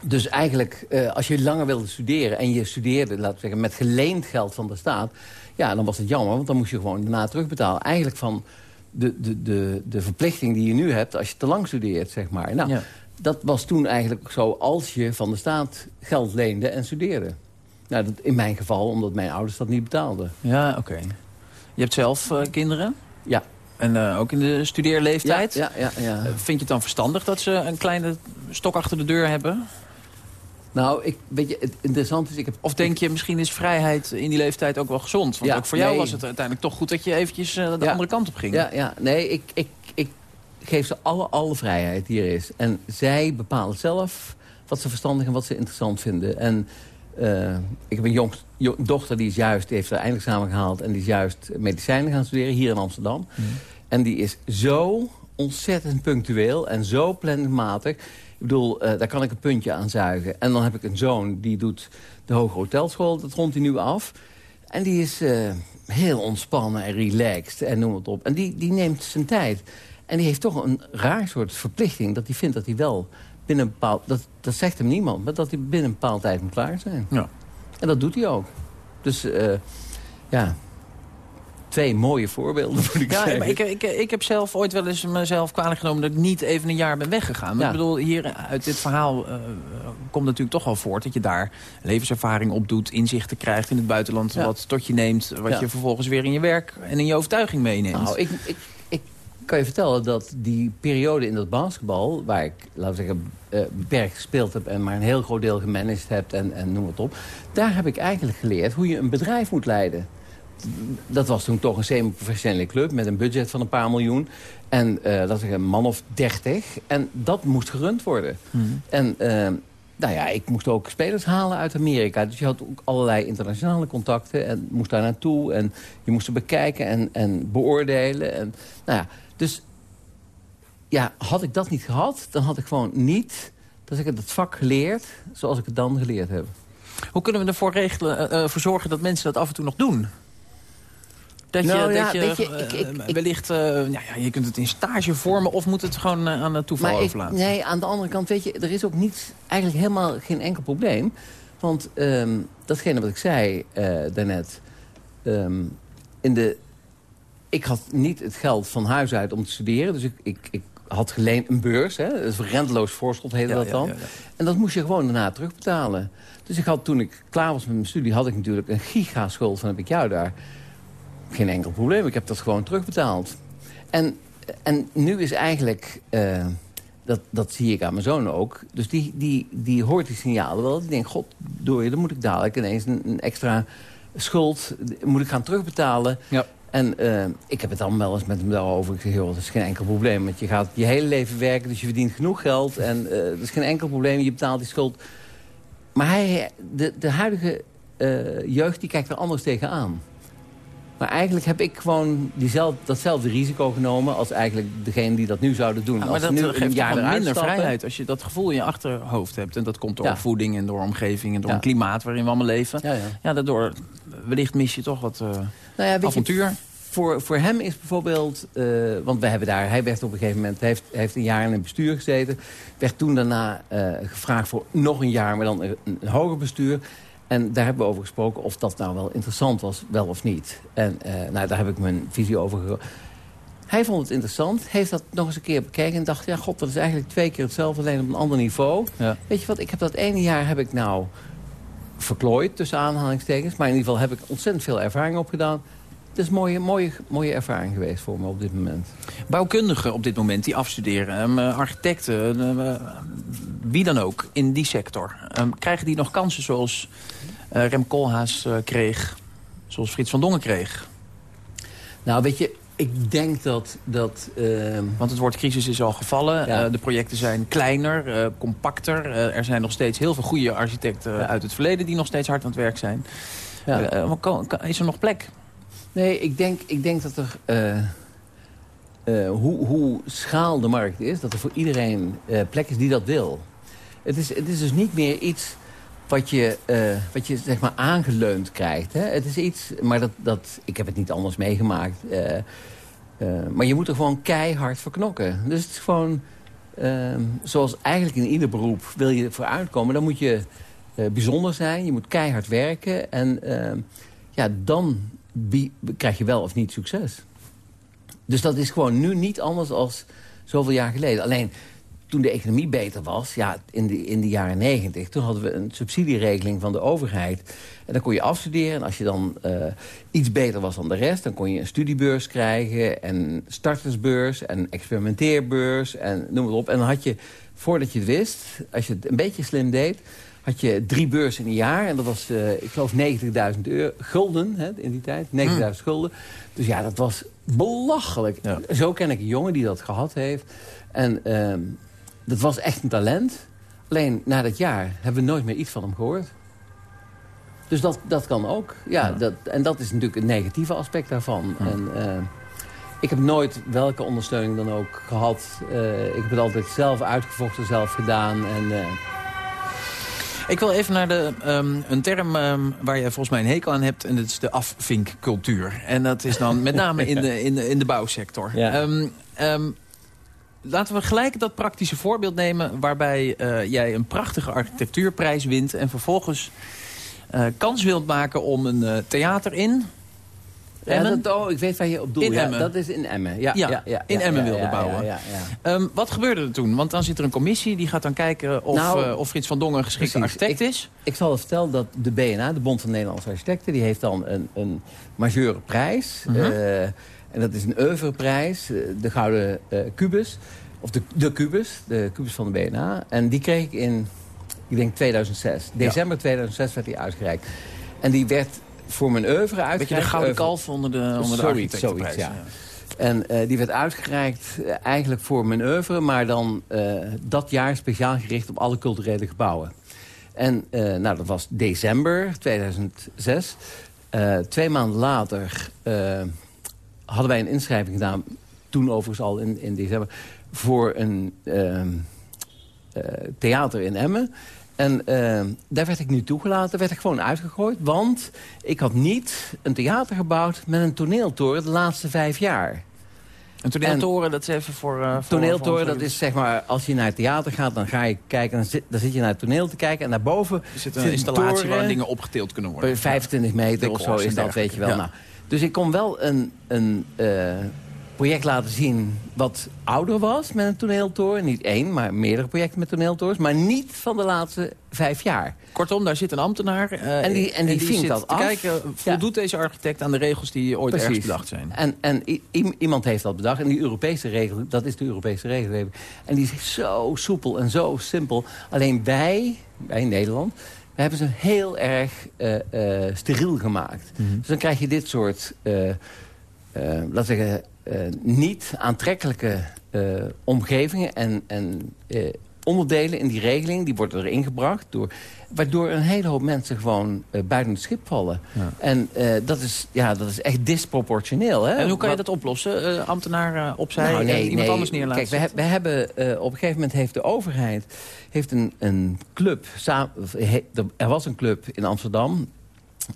Dus eigenlijk, eh, als je langer wilde studeren en je studeerde, laten we zeggen, met geleend geld van de staat... ja, dan was het jammer, want dan moest je gewoon daarna terugbetalen. Eigenlijk van de, de, de, de verplichting die je nu hebt als je te lang studeert, zeg maar. Nou, Ja. dat was toen eigenlijk zo als je van de staat geld leende en studeerde. Nou, dat in mijn geval, omdat mijn ouders dat niet betaalden. Ja, oké. Je hebt zelf eh, kinderen? Ja. En eh, ook in de studeerleeftijd? Ja, ja, ja, ja. Vind je het dan verstandig dat ze een kleine stok achter de deur hebben? Nou, ik, weet je, het interessante is, ik heb... Of denk je, misschien is vrijheid in die leeftijd ook wel gezond? Want Ja, ook voor jou nee. was het uiteindelijk toch goed dat je eventjes eh, de Ja. andere kant op ging. Ja, ja nee, ik, ik, ik geef ze alle, alle vrijheid die er is. En zij bepalen zelf wat ze verstandig en wat ze interessant vinden. En eh, ik heb een jong, jo- dochter die is juist, die heeft haar eindexamen gehaald... en die is juist medicijnen gaan studeren hier in Amsterdam. En die is zo ontzettend punctueel en zo planningmatig. Ik bedoel, eh, daar kan ik een puntje aan zuigen. En dan heb ik een zoon die doet de Hoge Hotelschool. Dat rondt hij nu af. En die is eh, heel ontspannen en relaxed en noem het op. En die, die neemt zijn tijd. En die heeft toch een raar soort verplichting... dat hij vindt dat hij wel binnen een bepaald... Dat, dat zegt hem niemand, maar dat hij binnen een bepaalde tijd moet klaar zijn. Ja. En dat doet hij ook. Dus eh, ja, twee mooie voorbeelden moet ik Ja, zeggen. maar ik, ik, ik heb zelf ooit wel eens mezelf kwalijk genomen... dat ik niet even een jaar ben weggegaan. Maar Ja. Ik bedoel, hier uit dit verhaal eh, komt natuurlijk toch wel voort... dat je daar levenservaring op doet, inzichten krijgt in het buitenland... Ja. wat tot je neemt, wat je vervolgens weer in je werk en in je overtuiging meeneemt. Nou, ik, ik, ik kan je vertellen dat die periode in dat basketbal... waar ik, laten we zeggen, eh, beperkt gespeeld heb... en maar een heel groot deel gemanaged heb en, en noem het op... daar heb ik eigenlijk geleerd hoe je een bedrijf moet leiden. Dat was toen toch een semi-professionele club... met een budget van een paar miljoen. En eh dat is een man of dertig. En dat moest gerund worden. En eh, nou ja, ik moest ook spelers halen uit Amerika. Dus je had ook allerlei internationale contacten en moest daar naartoe. En je moest ze bekijken en, en beoordelen. En, nou ja, dus ja, had ik dat niet gehad, dan had ik gewoon niet dat ik het vak geleerd zoals ik het dan geleerd heb. Hoe kunnen we ervoor regelen, eh, eh, voor zorgen dat mensen dat af en toe nog doen? Dat Nou je, ja, dat je, weet je, ik- ik- ik- wellicht, nou ja, je kunt het in stage vormen... of moet het gewoon eh, aan het toeval Maar ik, overlaten? nee, aan de andere kant, weet je, er is ook niet, eigenlijk helemaal geen enkel probleem. Want ehm, datgene wat ik zei eh, daarnet, ehm, in de, ik had niet het geld van huis uit om te studeren. Dus ik, ik, ik had geleend een beurs, hè, een renteloos voorschot heette Ja, dat dan. ja, ja. En dat moest je gewoon daarna terugbetalen. Dus ik had, toen ik klaar was met mijn studie, had ik natuurlijk een gigaschuld van heb ik jou daar. Geen enkel probleem, ik heb dat gewoon terugbetaald. En, en nu is eigenlijk, eh, dat, dat zie ik aan mijn zoon ook... dus die, die, die hoort die signalen wel. Die denkt, god, door je, dan moet ik dadelijk ineens een, een extra schuld... moet ik gaan terugbetalen. Ja. En eh, ik heb het dan wel eens met hem daarover. Ik zeg, joh, dat is geen enkel probleem. Want je gaat je hele leven werken, dus je verdient genoeg geld. En eh dat is geen enkel probleem, je betaalt die schuld. Maar hij, de, de huidige jeugd, die kijkt er anders tegenaan. Maar eigenlijk heb ik gewoon diezelfde, datzelfde risico genomen... als eigenlijk degene die dat nu zouden doen. Ja, maar als dat nu geeft een jaar minder stappen- vrijheid als je dat gevoel in je achterhoofd hebt. En dat komt door Ja. opvoeding en door omgeving en door Ja. een klimaat waarin we allemaal leven. Ja, daardoor wellicht mis je toch wat eh, Nou je, avontuur. voor, voor hem is bijvoorbeeld... eh, want we hebben daar, hij werd op een gegeven moment... Heeft, heeft een jaar in het bestuur gezeten. Werd toen daarna eh, gevraagd voor nog een jaar... maar dan een, een hoger bestuur. En daar hebben we over gesproken of dat nou wel interessant was, wel of niet. En eh, nou, daar heb ik mijn visie over ge- Hij vond het interessant, heeft dat nog eens een keer bekeken... en dacht, ja god, dat is eigenlijk twee keer hetzelfde... alleen op een ander niveau. Ja. Weet je wat, ik heb dat ene jaar heb ik nou verklooid, tussen aanhalingstekens. Maar in ieder geval heb ik ontzettend veel ervaring opgedaan. Het is een mooie, mooie, mooie ervaring geweest voor me op dit moment. Bouwkundigen op dit moment die afstuderen, ehm, eh, architecten, eh, wie dan ook in die sector. ehm, krijgen die nog kansen zoals eh, Rem Koolhaas kreeg, zoals Frits van Dongen kreeg? Nou, weet je, ik denk dat... dat ehm, Want het woord crisis is al gevallen. Ja. De projecten zijn kleiner, compacter. Er zijn nog steeds heel veel goede architecten Ja. uit het verleden... die nog steeds hard aan het werk zijn. ja. Is er nog plek? Nee, ik denk, ik denk dat er... eh, eh, hoe, hoe schaal de markt is, dat er voor iedereen eh, plek is die dat wil. Het is, het is dus niet meer iets wat je, wat je zeg maar aangeleund krijgt. Hè? Het is iets, maar dat, dat, ik heb het niet anders meegemaakt. maar je moet er gewoon keihard voor knokken. Dus het is gewoon, eh, zoals eigenlijk in ieder beroep wil je vooruitkomen... dan moet je bijzonder zijn, je moet keihard werken... en eh, ja, dan wie, krijg je wel of niet succes. Dus dat is gewoon nu niet anders als zoveel jaar geleden. Alleen toen de economie beter was, ja, in de, in de jaren negentig... toen hadden we een subsidieregeling van de overheid. En dan kon je afstuderen. En als je dan eh, iets beter was dan de rest... dan kon je een studiebeurs krijgen en startersbeurs en experimenteerbeurs en noem het op. En dan had je, voordat je het wist, als je het een beetje slim deed... had je drie beurzen in een jaar. En dat was, eh, ik geloof, 90.000 euro, gulden hè, in die tijd. 90.000 gulden. Dus ja, dat was belachelijk. Ja. Zo ken ik een jongen die dat gehad heeft. En ehm, dat was echt een talent. Alleen na dat jaar hebben we nooit meer iets van hem gehoord. Dus dat, dat kan ook. Ja, Ja. Dat, en dat is natuurlijk een negatieve aspect daarvan. En, eh, ik heb nooit welke ondersteuning dan ook gehad. Eh, ik heb het altijd zelf uitgevochten, zelf gedaan. En, Ik wil even naar de, ehm, een term ehm, waar je volgens mij een hekel aan hebt... en dat is de afvinkcultuur. En dat is dan met name in de, in de, in de bouwsector. Ja. Ehm, laten we gelijk dat praktische voorbeeld nemen... waarbij eh, jij een prachtige architectuurprijs wint... en vervolgens eh, kans wilt maken om een eh, theater in... ja, Emmen? dat, oh, ik weet waar je op doelt. In ja, Emmen. Dat is in Emmen. Ja, Ja, in Emmen wilde bouwen. Ehm, wat gebeurde er toen? Want dan zit er een commissie die gaat dan kijken of, Nou, eh, of Frits van Dongen een geschikte architect Ik- is. Ik zal vertellen dat de BNA, de Bond van Nederlandse Architecten... die heeft dan een, een majeure prijs. Eh, En dat is een oeuvreprijs, eh, de Gouden Kubus. Of de, de Kubus, de Kubus van de BNA. En die kreeg ik in, ik denk 2006. December 2006 werd die uitgereikt. En die werd voor mijn oeuvre uitgereikt. Beetje de gouden kalf onder de, onder de architectenprijs. ja. En eh, die werd uitgereikt eh, eigenlijk voor mijn oeuvre... maar dan eh, dat jaar speciaal gericht op alle culturele gebouwen. En nou, dat was december 2006. Eh, twee maanden later hadden wij een inschrijving gedaan... toen overigens al in, in december... voor een ehm, eh, theater in Emmen... En eh, daar werd ik nu toegelaten, werd ik gewoon uitgegooid. Want ik had niet een theater gebouwd met een toneeltoren de laatste vijf jaar. Een toneeltoren, dat is even voor... eh, voor Toneeltoren, voor- dat is zeg maar, als je naar het theater gaat, dan ga je kijken, dan zit, dan zit je naar het toneel te kijken. En daarboven Er zit zit een installatie toren, waar dingen opgetild kunnen worden. per 25 meter of zo is dat, weet je wel. ja. Nou, dus ik kon wel een, een eh, project laten zien wat ouder was met een toneeltoren. Niet één, maar meerdere projecten met toneeltorens. Maar niet van de laatste vijf jaar. Kortom, daar zit een ambtenaar. eh, En die- en die vinkt zit dat te af. kijken, voldoet deze architect aan de regels die ooit ergens bedacht zijn? En, en iemand heeft dat bedacht. En die Europese regel, dat is de Europese regelgeving. En die is zo soepel en zo simpel. Alleen wij, wij in Nederland, we hebben ze heel erg eh, steriel gemaakt. Mhm. Dus dan krijg je dit soort, laten we zeggen, niet aantrekkelijke eh, omgevingen en, en eh, onderdelen in die regeling. Die worden erin gebracht, door, waardoor een hele hoop mensen gewoon eh, buiten het schip vallen. En eh, dat, is, ja, dat is echt disproportioneel. Hè? En hoe kan je dat oplossen? Eh, ambtenaar eh, opzij, nou, eh, iemand anders neerlaten? Kijk, we, he- we hebben, eh, op een gegeven moment heeft de overheid heeft een, een club. er- er was een club in Amsterdam.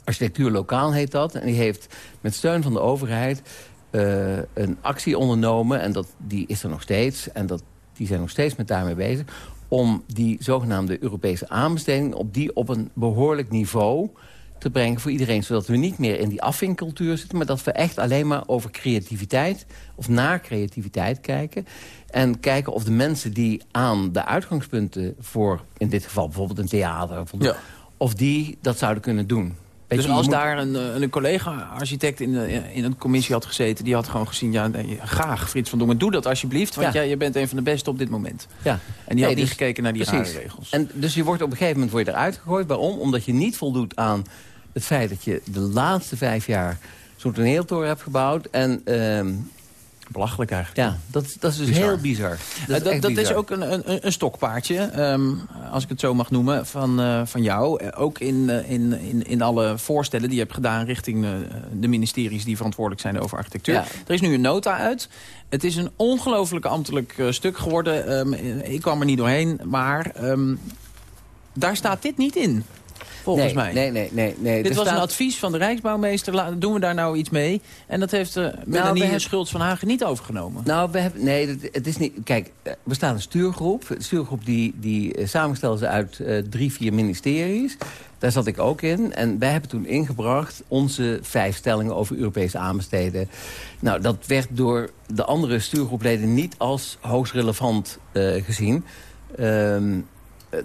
Architectuur Lokaal heet dat. En die heeft met steun van de overheid eh, een actie ondernomen. En dat, die is er nog steeds. En dat, die zijn nog steeds met daarmee bezig. Om die zogenaamde Europese aanbesteding... op die op een behoorlijk niveau te brengen voor iedereen. Zodat we niet meer in die afvinkcultuur zitten... maar dat we echt alleen maar over creativiteit... of naar creativiteit kijken. En kijken of de mensen die aan de uitgangspunten... voor in dit geval bijvoorbeeld een theater... voldoen, Ja. of die dat zouden kunnen doen. Dus als moet- daar een, eh, een collega-architect in, in een commissie had gezeten... die had gewoon gezien, ja, nee, graag Frits van Dongen, doe dat alsjeblieft... want Ja. jij, je bent een van de beste op dit moment. Ja. En die Nee, had niet dus- gekeken naar die regels. En dus je wordt op een gegeven moment word je eruit gegooid. Waarom? Omdat je niet voldoet aan het feit dat je de laatste vijf jaar zo'n toneeltoren hebt gebouwd. En ehm, Belachelijk eigenlijk. ja, dat, dat is dus Bizar. heel bizar. Dat, is dat, dat is ook een, een, een stokpaardje, ehm, als ik het zo mag noemen, van, eh, van jou. Eh, Ook in, eh, in, in, in alle voorstellen die je hebt gedaan richting de ministeries die verantwoordelijk zijn over architectuur. Ja. Er is nu een nota uit. Het is een ongelooflijk ambtelijk stuk geworden. Ehm, ik kwam er niet doorheen, maar ehm, daar staat dit niet in, volgens nee, mij. Nee, nee, nee. nee. Dit Er was een advies van de Rijksbouwmeester. Doen we daar nou iets mee? En dat heeft uh, we hebben- Schultz van Hagen niet overgenomen. Nou, we hebben, nee, het- het is niet... Kijk, eh, we staan een stuurgroep. Een stuurgroep die, die eh, samengesteld is uit drie, vier ministeries. Daar zat ik ook in. En wij hebben toen ingebracht onze vijf stellingen over Europese aanbesteden. Nou, dat werd door de andere stuurgroepleden niet als hoogst relevant gezien. Ehm, eh,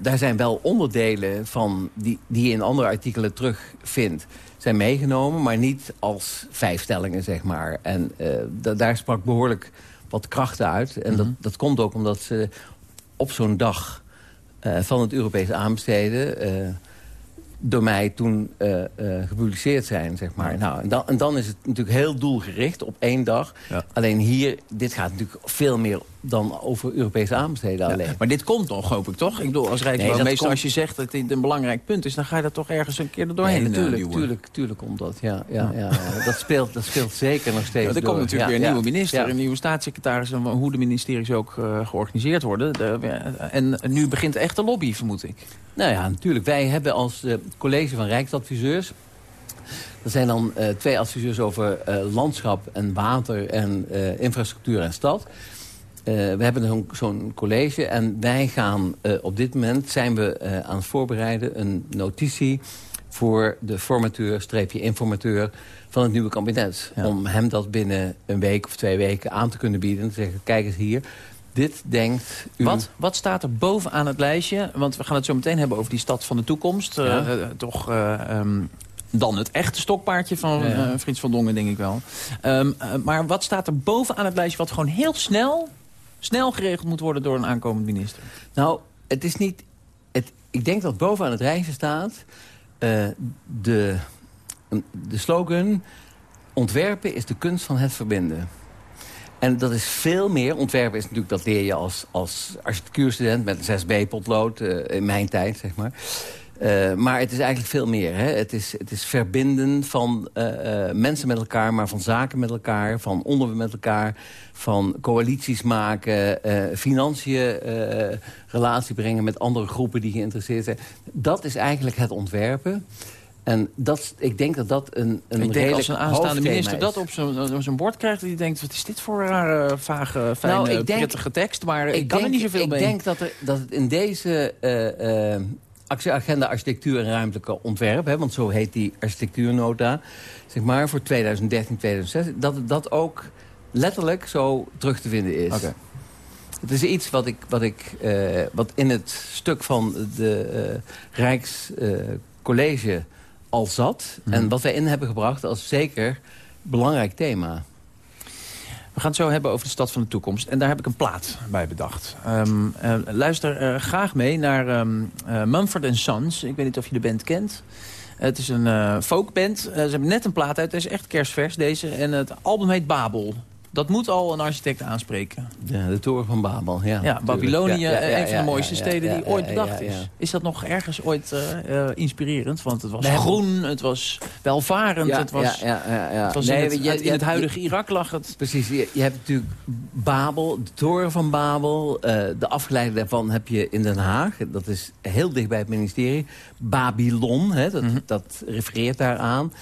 daar zijn wel onderdelen van die, die je in andere artikelen terugvindt zijn meegenomen, maar niet als vijf stellingen, zeg maar. En eh, da- daar sprak behoorlijk wat kracht uit. En dat, dat komt ook omdat ze op zo'n dag eh, van het Europese aanbesteden... eh, door mij toen eh, eh, gepubliceerd zijn, zeg maar. Nou, en, dan, en dan is het natuurlijk heel doelgericht op één dag. Ja. Alleen hier, dit gaat natuurlijk veel meer dan over Europese aanbesteden Ja, alleen. Maar dit komt nog, hoop ik toch? Ik bedoel, als Nee, Rijksbouwmeester, dat als je zegt dat dit een belangrijk punt is... dan ga je dat toch ergens een keer er doorheen Nee, eh, natuurlijk, duwen. tuurlijk, tuurlijk komt dat. Ja, ja, ja, ja. Dat, speelt, dat speelt zeker nog steeds Ja, er door. komt natuurlijk weer een nieuwe minister, een nieuwe staatssecretaris... en hoe de ministeries ook eh, georganiseerd worden. De- en nu begint de echte lobby, vermoed ik. Nou ja, natuurlijk. Wij hebben als eh, college van Rijksadviseurs... dat zijn dan twee adviseurs over landschap en water en infrastructuur en stad. Eh, we hebben zo'n college en wij gaan eh, op dit moment... zijn we eh, aan het voorbereiden een notitie voor de formateur, streepje informateur van het nieuwe kabinet. Ja. Om hem dat binnen een week of twee weken aan te kunnen bieden. En te zeggen, kijk eens hier, dit denkt u... Wat, wat staat er bovenaan het lijstje? Want we gaan het zo meteen hebben over die stad van de toekomst. Ja. toch eh, ehm, dan het echte stokpaardje van Ja. eh, Frits van Dongen, denk ik wel. Ehm, eh, maar wat staat er bovenaan het lijstje wat gewoon heel snel, snel geregeld moet worden door een aankomend minister? Nou, het is niet... Het, ik denk dat bovenaan het rijtje staat... eh, de, de slogan... Ontwerpen is de kunst van het verbinden. En dat is veel meer. Ontwerpen is natuurlijk, dat leer je als, als architectuurstudent... met een 6B-potlood, eh, in mijn tijd, zeg maar. Eh, maar het is eigenlijk veel meer. Hè? Het, is, het is verbinden van eh, eh, mensen met elkaar... maar van zaken met elkaar, van onderwerpen met elkaar... van coalities maken, financiën relatie brengen... met andere groepen die geïnteresseerd zijn. Dat is eigenlijk het ontwerpen. En dat, ik denk dat dat een, een ik denk als een aanstaande minister is. dat op zijn- bord krijgt... hij denkt, wat is dit voor een rare, vage, fijne, Nou, ik denk- prettige tekst? Maar ik, kan denk, er niet zoveel ik mee. denk dat, er, dat het in deze eh, eh, actie- agenda architectuur en ruimtelijke ontwerp... Hè, want zo heet die architectuurnota, zeg maar, voor 2013, 2016... dat dat ook letterlijk zo terug te vinden is. Oké. Het is iets wat, ik, wat, ik, eh, wat in het stuk van de eh Rijkscollege al zat... Mhm. en wat wij in hebben gebracht als zeker belangrijk thema. We gaan het zo hebben over de stad van de toekomst. En daar heb ik een plaat bij bedacht. Ehm, eh, luister graag mee naar ehm eh, Mumford Sons. Ik weet niet of je de band kent. Het is een eh, folkband. Ze hebben net een plaat uit. Het is echt kerstvers deze. En het album heet Babel. Dat moet al een architect aanspreken. Ja, de Toren van Babel, ja. Ja. Babylonië, Ja, ja, ja, een van de mooiste steden die ooit bedacht is. Is dat nog ergens ooit eh, eh, inspirerend? Want het was groen, het was welvarend. Ja, het was, ja, ja, ja, ja. het was Nee, in, het, je- in het je- huidige Irak lag het. Precies, je, je hebt natuurlijk Babel, de toren van Babel. eh, de afgeleide daarvan heb je in Den Haag. Dat is heel dicht bij het ministerie. Babylon, hè, dat, Mhm. dat refereert daaraan.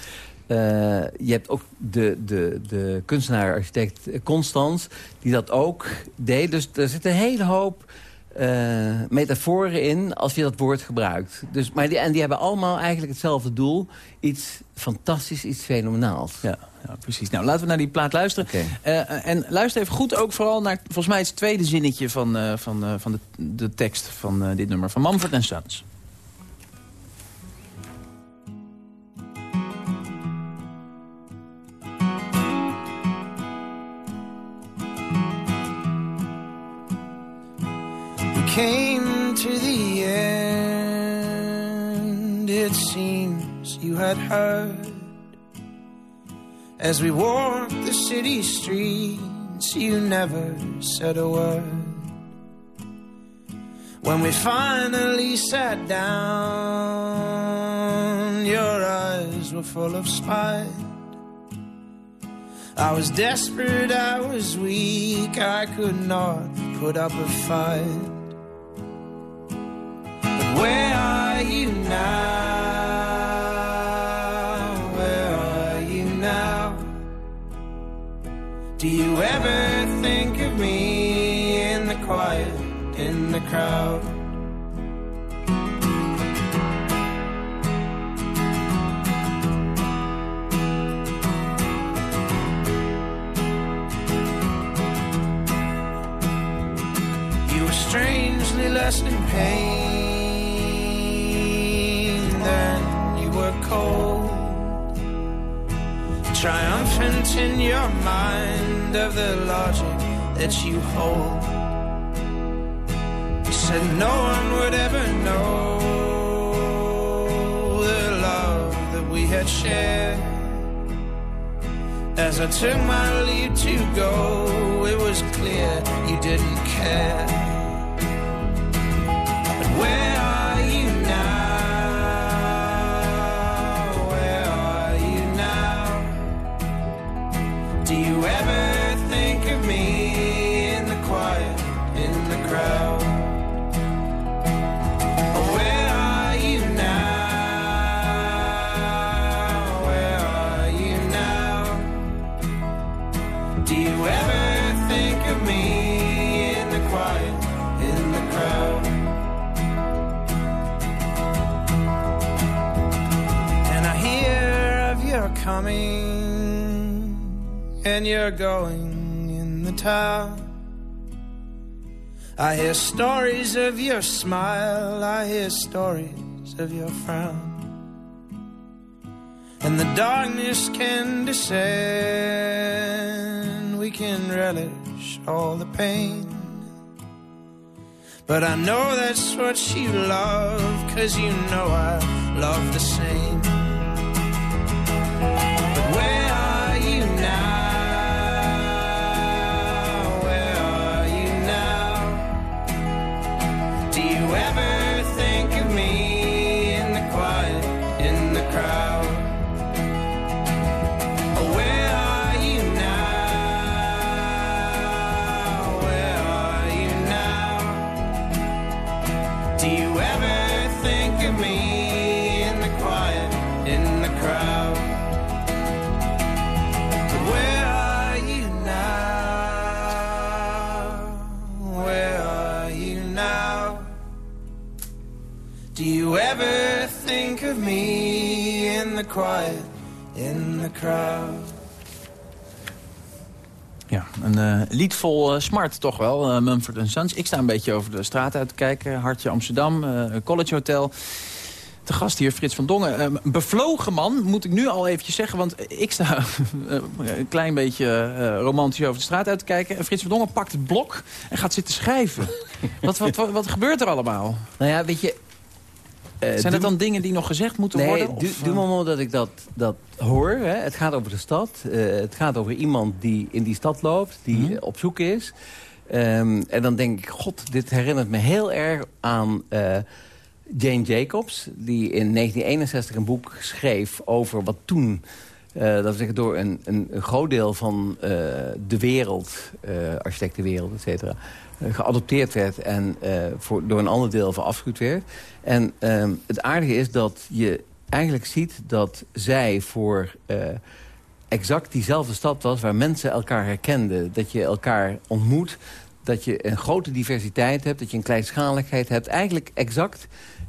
Eh, je hebt ook de, de, de kunstenaar-architect Constans, die dat ook deed. Dus er zit een hele hoop eh, metaforen in als je dat woord gebruikt. Dus, maar die, en die hebben allemaal eigenlijk hetzelfde doel. Iets fantastisch, iets fenomenaals. Ja, ja, precies. Nou, laten we naar die plaat luisteren. Oké. Eh, en luister even goed ook vooral naar, volgens mij het tweede zinnetje van, van, van de, de tekst van dit nummer. Van Mumford Sons. Came to the end, it seems you had heard. As we walked the city streets, you never said a word. When we finally sat down, your eyes were full of spite. I was desperate, I was weak, I could not put up a fight. Where are you now? Where are you now? Do you ever think of me in the quiet, in the crowd? Strangely less in pain cold. Triumphant in your mind of the logic that you hold. You said no one would ever know the love that we had shared. As I took my leave to go, it was clear you didn't care. And you're going in the town. I hear stories of your smile, I hear stories of your frown. and the darkness can descend. We can relish all the pain. But I know that's what you love, cause you know I love the same. Vol eh, smart toch wel, eh, Mumford Sons. Ik sta een beetje over de straat uit te kijken. Hartje Amsterdam, eh, College Hotel. De gast hier, Frits van Dongen. Eh, een bevlogen man, moet ik nu al eventjes zeggen. Want ik sta een klein beetje romantisch over de straat uit te kijken. En Frits van Dongen pakt het blok en gaat zitten schrijven. wat, wat, wat, wat gebeurt er allemaal? Nou ja, weet je... eh, Zijn dat dan dingen die nog gezegd moeten Nee, worden? du- Of, du eh, moment dat ik dat, dat hoor. Hè, het gaat over de stad. eh, het gaat over iemand die in die stad loopt. Die Mhm. op zoek is. Ehm, en dan denk ik, god, dit herinnert me heel erg aan eh, Jane Jacobs. Die in 1961 een boek schreef over wat toen... dat wil zeggen, door een, een, groot deel van de wereld, architectenwereld, et cetera, geadopteerd werd en eh, voor, door een ander deel verafschuwd werd. En ehm, het aardige is dat je eigenlijk ziet dat zij voor eh, exact diezelfde stad was... waar mensen elkaar herkenden. Dat je elkaar ontmoet, dat je een grote diversiteit hebt... dat je een kleinschaligheid hebt. Eigenlijk exact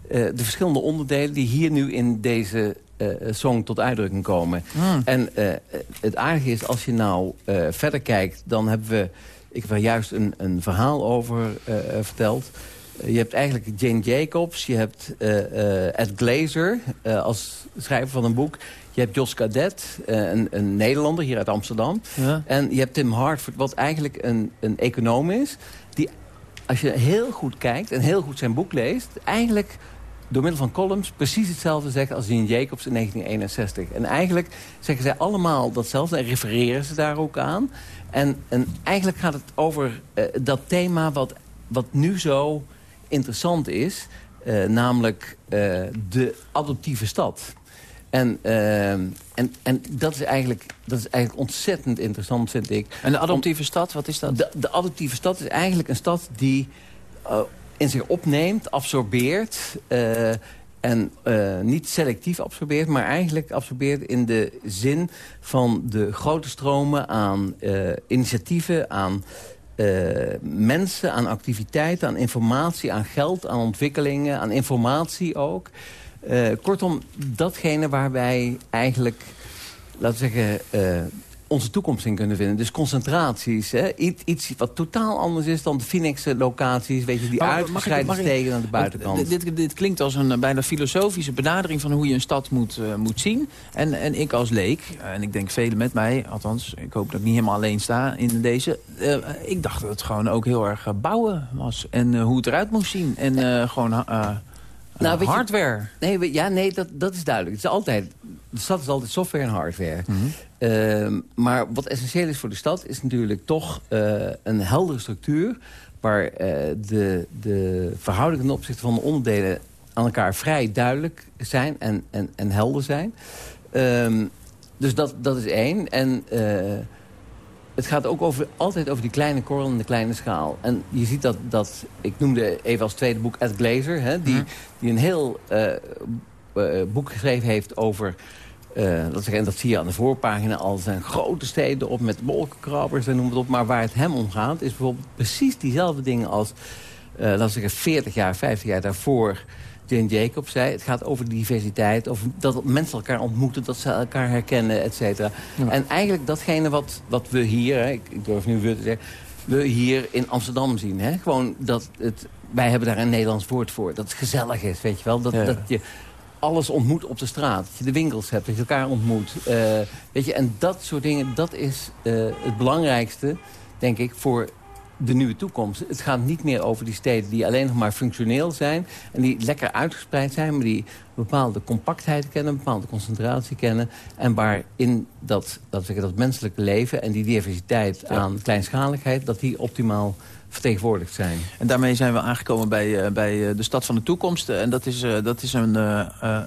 eh, de verschillende onderdelen die hier nu in deze eh, song tot uitdrukking komen. Hmm. En eh, het aardige is, als je nou eh, verder kijkt... dan hebben we... Ik heb er juist een, een verhaal over eh, verteld. Eh, je hebt eigenlijk Jane Jacobs. Je hebt eh, Ed Glazer als schrijver van een boek. Je hebt Jos Cadet, een, een Nederlander hier uit Amsterdam. Ja. En je hebt Tim Hartford, wat eigenlijk een, een econoom is... die, als je heel goed kijkt en heel goed zijn boek leest... eigenlijk door middel van columns precies hetzelfde zegt als Jane Jacobs in 1961. En eigenlijk zeggen zij allemaal datzelfde en refereren ze daar ook aan. En, en eigenlijk gaat het over eh, dat thema wat, wat nu zo interessant is... eh, namelijk eh, de adoptieve stad. En, en, en dat, is eigenlijk, dat is eigenlijk ontzettend interessant, vind ik. En de adoptieve stad, wat is dat? De, de adoptieve stad is eigenlijk een stad die in zich opneemt, absorbeert... en eh, niet selectief absorbeert, maar eigenlijk absorbeert in de zin van de grote stromen aan eh, initiatieven, aan eh, mensen, aan activiteiten, aan informatie, aan geld, aan ontwikkelingen, aan informatie ook. Kortom, datgene waar wij eigenlijk, laten we zeggen, onze toekomst in kunnen vinden. Dus concentraties, hè? Iets, iets wat totaal anders is dan de Phoenixse locaties, weet je, die Maar uitgescheiden stegen aan de buitenkant. Dit, dit klinkt als een eh, bijna filosofische benadering van hoe je een stad moet, eh, moet zien. En, en ik als leek, en ik denk velen met mij, althans, ik hoop dat ik niet helemaal alleen sta in deze. eh, ik dacht dat het gewoon ook heel erg eh, bouwen was. En eh, hoe het eruit moest zien. En eh, gewoon eh, Nou, je- hardware. Nee, we- ja, nee dat, dat is duidelijk. Het is altijd, de stad is altijd software en hardware. Mhm. Ehm, maar wat essentieel is voor de stad... is natuurlijk toch eh, een heldere structuur... waar eh, de, de verhoudingen ten opzichte van de onderdelen... aan elkaar vrij duidelijk zijn en, en, en helder zijn. Ehm, dus dat, dat is één. En eh, het gaat ook over, altijd over die kleine korrel en de kleine schaal. En je ziet dat, dat ik noemde even als tweede boek Ed Glazer... Hè, die, Mhm. die een heel eh, eh, boek geschreven heeft over... eh, dat, en dat zie je aan de voorpagina al zijn grote steden op met wolkenkrabbers en noem het op. Maar waar het hem om gaat is bijvoorbeeld precies diezelfde dingen als... laten we zeggen 40 jaar, 50 jaar daarvoor... Jane Jacobs zei, het gaat over diversiteit... over dat mensen elkaar ontmoeten, dat ze elkaar herkennen, et cetera. Ja. En eigenlijk datgene wat, wat we hier, hè, ik, ik durf nu weer te zeggen... we hier in Amsterdam zien. Hè? Gewoon dat het, wij hebben daar een Nederlands woord voor. Dat het gezellig is, weet je wel. Dat, Ja. dat je alles ontmoet op de straat. Dat je de winkels hebt, dat je elkaar ontmoet. Eh, weet je, en dat soort dingen, dat is eh, het belangrijkste, denk ik, voor de nieuwe toekomst. Het gaat niet meer over die steden die alleen nog maar functioneel zijn... en die lekker uitgespreid zijn, maar die een bepaalde compactheid kennen... een bepaalde concentratie kennen... en waarin dat, dat, zeggen, dat menselijke leven en die diversiteit aan kleinschaligheid... dat die optimaal vertegenwoordigd zijn. En daarmee zijn we aangekomen bij, eh, bij eh, de stad van de toekomst. En dat is, eh, dat is een,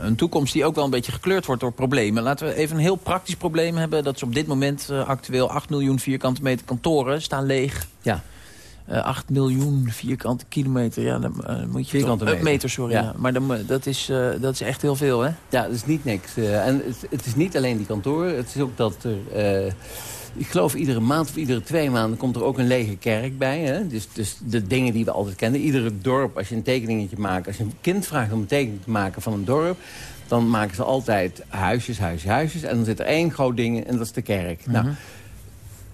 een toekomst die ook wel een beetje gekleurd wordt door problemen. Laten we even een heel praktisch probleem hebben. Dat is op dit moment actueel 8 miljoen vierkante meter kantoren staan leeg. Ja. Eh 8 miljoen vierkante kilometer. Ja, dan eh, moet je Vierkante toch- eh, meter. meter, sorry. Ja. Ja. Maar dan, dat, is, eh, dat is echt heel veel, hè? Ja, dat is niet niks. Eh, en het, het is niet alleen die kantoren. Het is ook dat er... eh, ik geloof iedere maand of iedere twee maanden komt er ook een lege kerk bij. Hè? Dus, dus de dingen die we altijd kennen. Iedere dorp, als je een tekeningetje maakt... als je een kind vraagt om een tekening te maken van een dorp... dan maken ze altijd huisjes, huisjes, huisjes. En dan zit er één groot ding en dat is de kerk. Nou,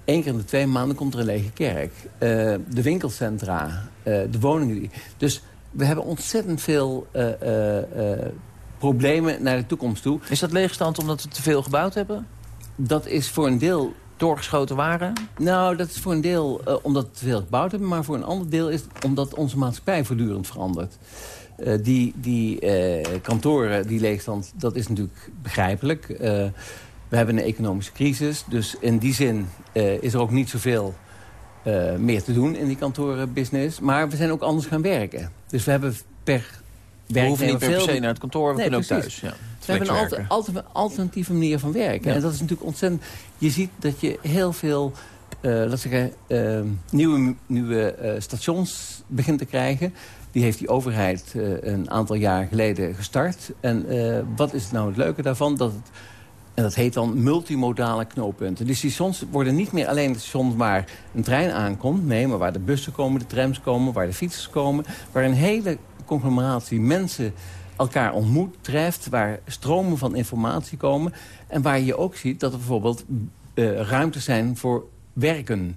Eén keer in de twee maanden komt er een lege kerk. Eh, de winkelcentra, eh, de woningen. Dus we hebben ontzettend veel eh, problemen naar de toekomst toe. Is dat leegstand omdat we te veel gebouwd hebben? Dat is voor een deel... Doorgeschoten waren? Nou, dat is voor een deel omdat we te veel gebouwd hebben... maar voor een ander deel is het omdat onze maatschappij voortdurend verandert. Die die kantoren, die leegstand, dat is natuurlijk begrijpelijk. We hebben een economische crisis, dus in die zin eh, is er ook niet zoveel eh, meer te doen in die kantorenbusiness. Maar we zijn ook anders gaan werken. Dus we hebben per We hoeven niet per veel- se naar het kantoor, we Nee, kunnen ook thuis. Ja. we hebben een alter- alternatieve manier van werken. Ja. En dat is natuurlijk ontzettend... Je ziet dat je heel veel laten we zeggen, eh, nieuwe, nieuwe stations begint te krijgen. Die heeft die overheid een aantal jaar geleden gestart. En wat is nou het leuke daarvan? Dat het, en dat heet dan multimodale knooppunten. Die stations worden niet meer alleen de stations waar een trein aankomt. Nee, maar waar de bussen komen, de trams komen, waar de fietsers komen. Waar een hele conglomeratie mensen elkaar ontmoet, treft. Waar stromen van informatie komen. En waar je ook ziet dat er bijvoorbeeld eh, ruimtes zijn voor werken.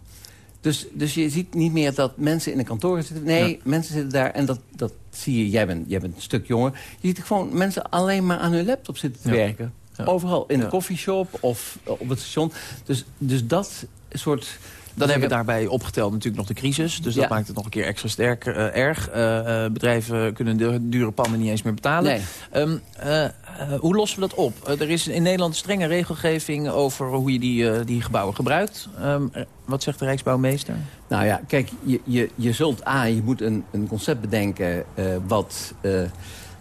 Dus, dus je ziet niet meer dat mensen in een kantoor zitten. Nee, mensen zitten daar en dat, dat zie je. Jij bent, jij bent een stuk jonger. Je ziet gewoon mensen alleen maar aan hun laptop zitten te Ja. werken. Overal, in de koffieshop of eh, op het station. Dus, dus dat soort... Dan hebben we daarbij opgeteld natuurlijk nog de crisis. Dus Ja. dat maakt het nog een keer extra sterk, eh, erg. Eh, bedrijven kunnen de dure pannen niet eens meer betalen. Nee. Ehm, eh, eh, hoe lossen we dat op? Er is in Nederland strenge regelgeving over hoe je die, die gebouwen gebruikt. Ehm, eh, wat zegt de Rijksbouwmeester? Nou ja, kijk, je, je, je zult A, je moet een, een concept bedenken wat,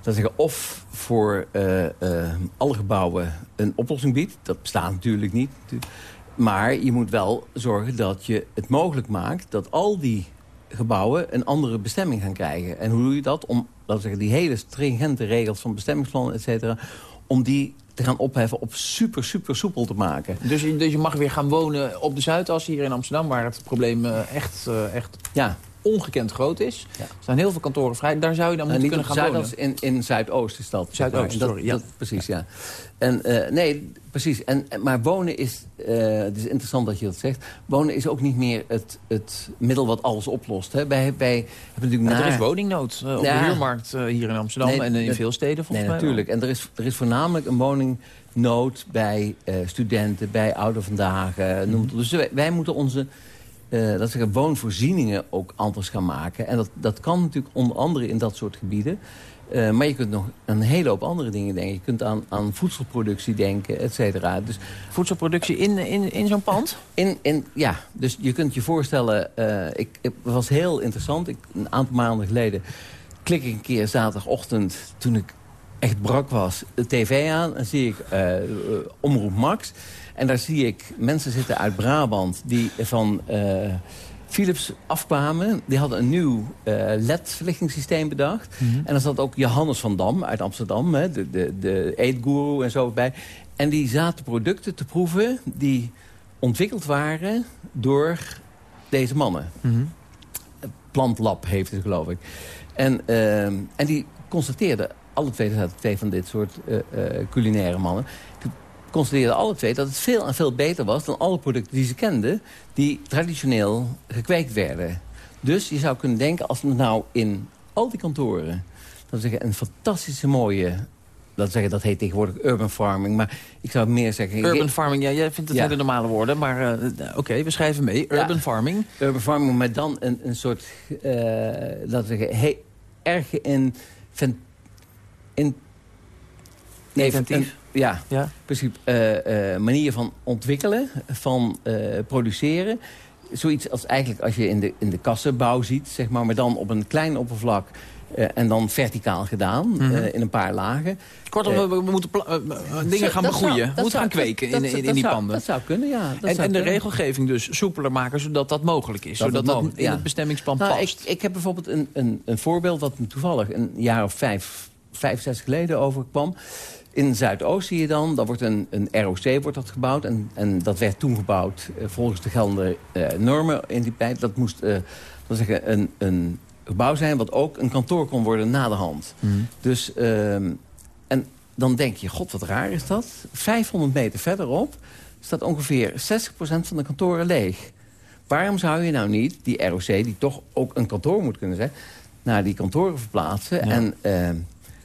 dat zeggen, of voor eh, eh, alle gebouwen een oplossing biedt. Dat bestaat natuurlijk niet. Maar je moet wel zorgen dat je het mogelijk maakt dat al die gebouwen een andere bestemming gaan krijgen. En hoe doe je dat? Om laten we zeggen, die hele stringente regels van bestemmingsplannen, et cetera, om die te gaan opheffen op super, super soepel te maken. Dus je, dus je mag weer gaan wonen op de Zuidas hier in Amsterdam... waar het probleem eh, echt, echt Ja, ongekend groot is. Ja. Er staan heel veel kantoren vrij. Daar zou je dan Nou, moeten kunnen gaan wonen. In, in Zuidoost is dat. Zuidoost, dat- sorry, ja. dat- precies, ja. En, eh, nee, precies. En, maar wonen is, eh, het is interessant dat je dat zegt... wonen is ook niet meer het, het middel wat alles oplost. Hè. Wij, wij hebben natuurlijk er is woningnood eh, op Ja. de huurmarkt hier in Amsterdam Nee, en in dat- veel steden volgens Nee, mij. natuurlijk. En er is, er is voornamelijk een woningnood bij eh, studenten, bij ouderen vandaag. noem het op. Dus wij, wij moeten onze eh dat zeggen, woonvoorzieningen ook anders gaan maken. En dat, dat kan natuurlijk onder andere in dat soort gebieden. Eh, maar je kunt nog een hele hoop andere dingen denken. Je kunt aan, aan voedselproductie denken, et cetera. Dus Voedselproductie in, in, in zo'n pand? in, in, ja, dus je kunt je voorstellen... eh, ik, het was heel interessant. Ik, een aantal maanden geleden klik ik een keer zaterdagochtend... toen ik echt brak was, de tv aan. En zie ik Omroep Max. En daar zie ik mensen zitten uit Brabant... die van eh, Philips afkwamen. Die hadden een nieuw eh, LED-verlichtingssysteem bedacht. En daar zat ook Johannes van Dam uit Amsterdam. Hè, de, de, de eetguru en zo bij. En die zaten producten te proeven... die ontwikkeld waren door deze mannen. Plantlab heeft het, geloof ik. En, ehm, en die constateerden, alle twee, zaten twee van dit soort eh, culinaire mannen... die constateerden alle twee dat het veel en veel beter was... dan alle producten die ze kenden, die traditioneel gekweekt werden. Dus je zou kunnen denken, als we nou in al die kantoren... dat zeggen, een fantastische mooie dat, zeggen, dat heet tegenwoordig urban farming. Maar ik zou meer zeggen... Urban farming, ja, jij vindt het Ja. hele normale woorden. Maar eh, oké, we schrijven mee. Ja. Urban farming. Urban farming, maar dan een, een soort, eh, laten we zeggen, he, erg in... In Inventief. ja, Ja. precies. eh, eh, manier van ontwikkelen, van eh, produceren. Zoiets als eigenlijk als je in de, in de kassenbouw ziet, zeg maar, maar dan op een klein oppervlak. en dan verticaal gedaan, Mhm. in een paar lagen. Kortom, we, we moeten dingen gaan Dat begroeien. dat moeten gaan kweken dat- in, in, in dat die zou- panden. Dat zou kunnen, ja. Dat En, en de regelgeving dus soepeler maken, zodat dat mogelijk is. Dat zodat dat in ja. het bestemmingsplan Nou, ik, past. ik heb bijvoorbeeld een, een, een voorbeeld wat me toevallig een jaar of vijf, vijf zes geleden overkwam. In Zuidoost zie je dan, daar wordt een, een ROC wordt dat gebouwd. En, en dat werd toen gebouwd eh, volgens de geldende eh, normen in die tijd. Dat moest dat zeggen, een, een gebouw zijn wat ook een kantoor kon worden na de hand. Mhm. Dus, ehm, en dan denk je, god wat raar is dat. 500 meter verderop staat ongeveer 60% van de kantoren leeg. Waarom zou je nou niet die ROC, die toch ook een kantoor moet kunnen zijn... naar die kantoren verplaatsen Ja. en ehm,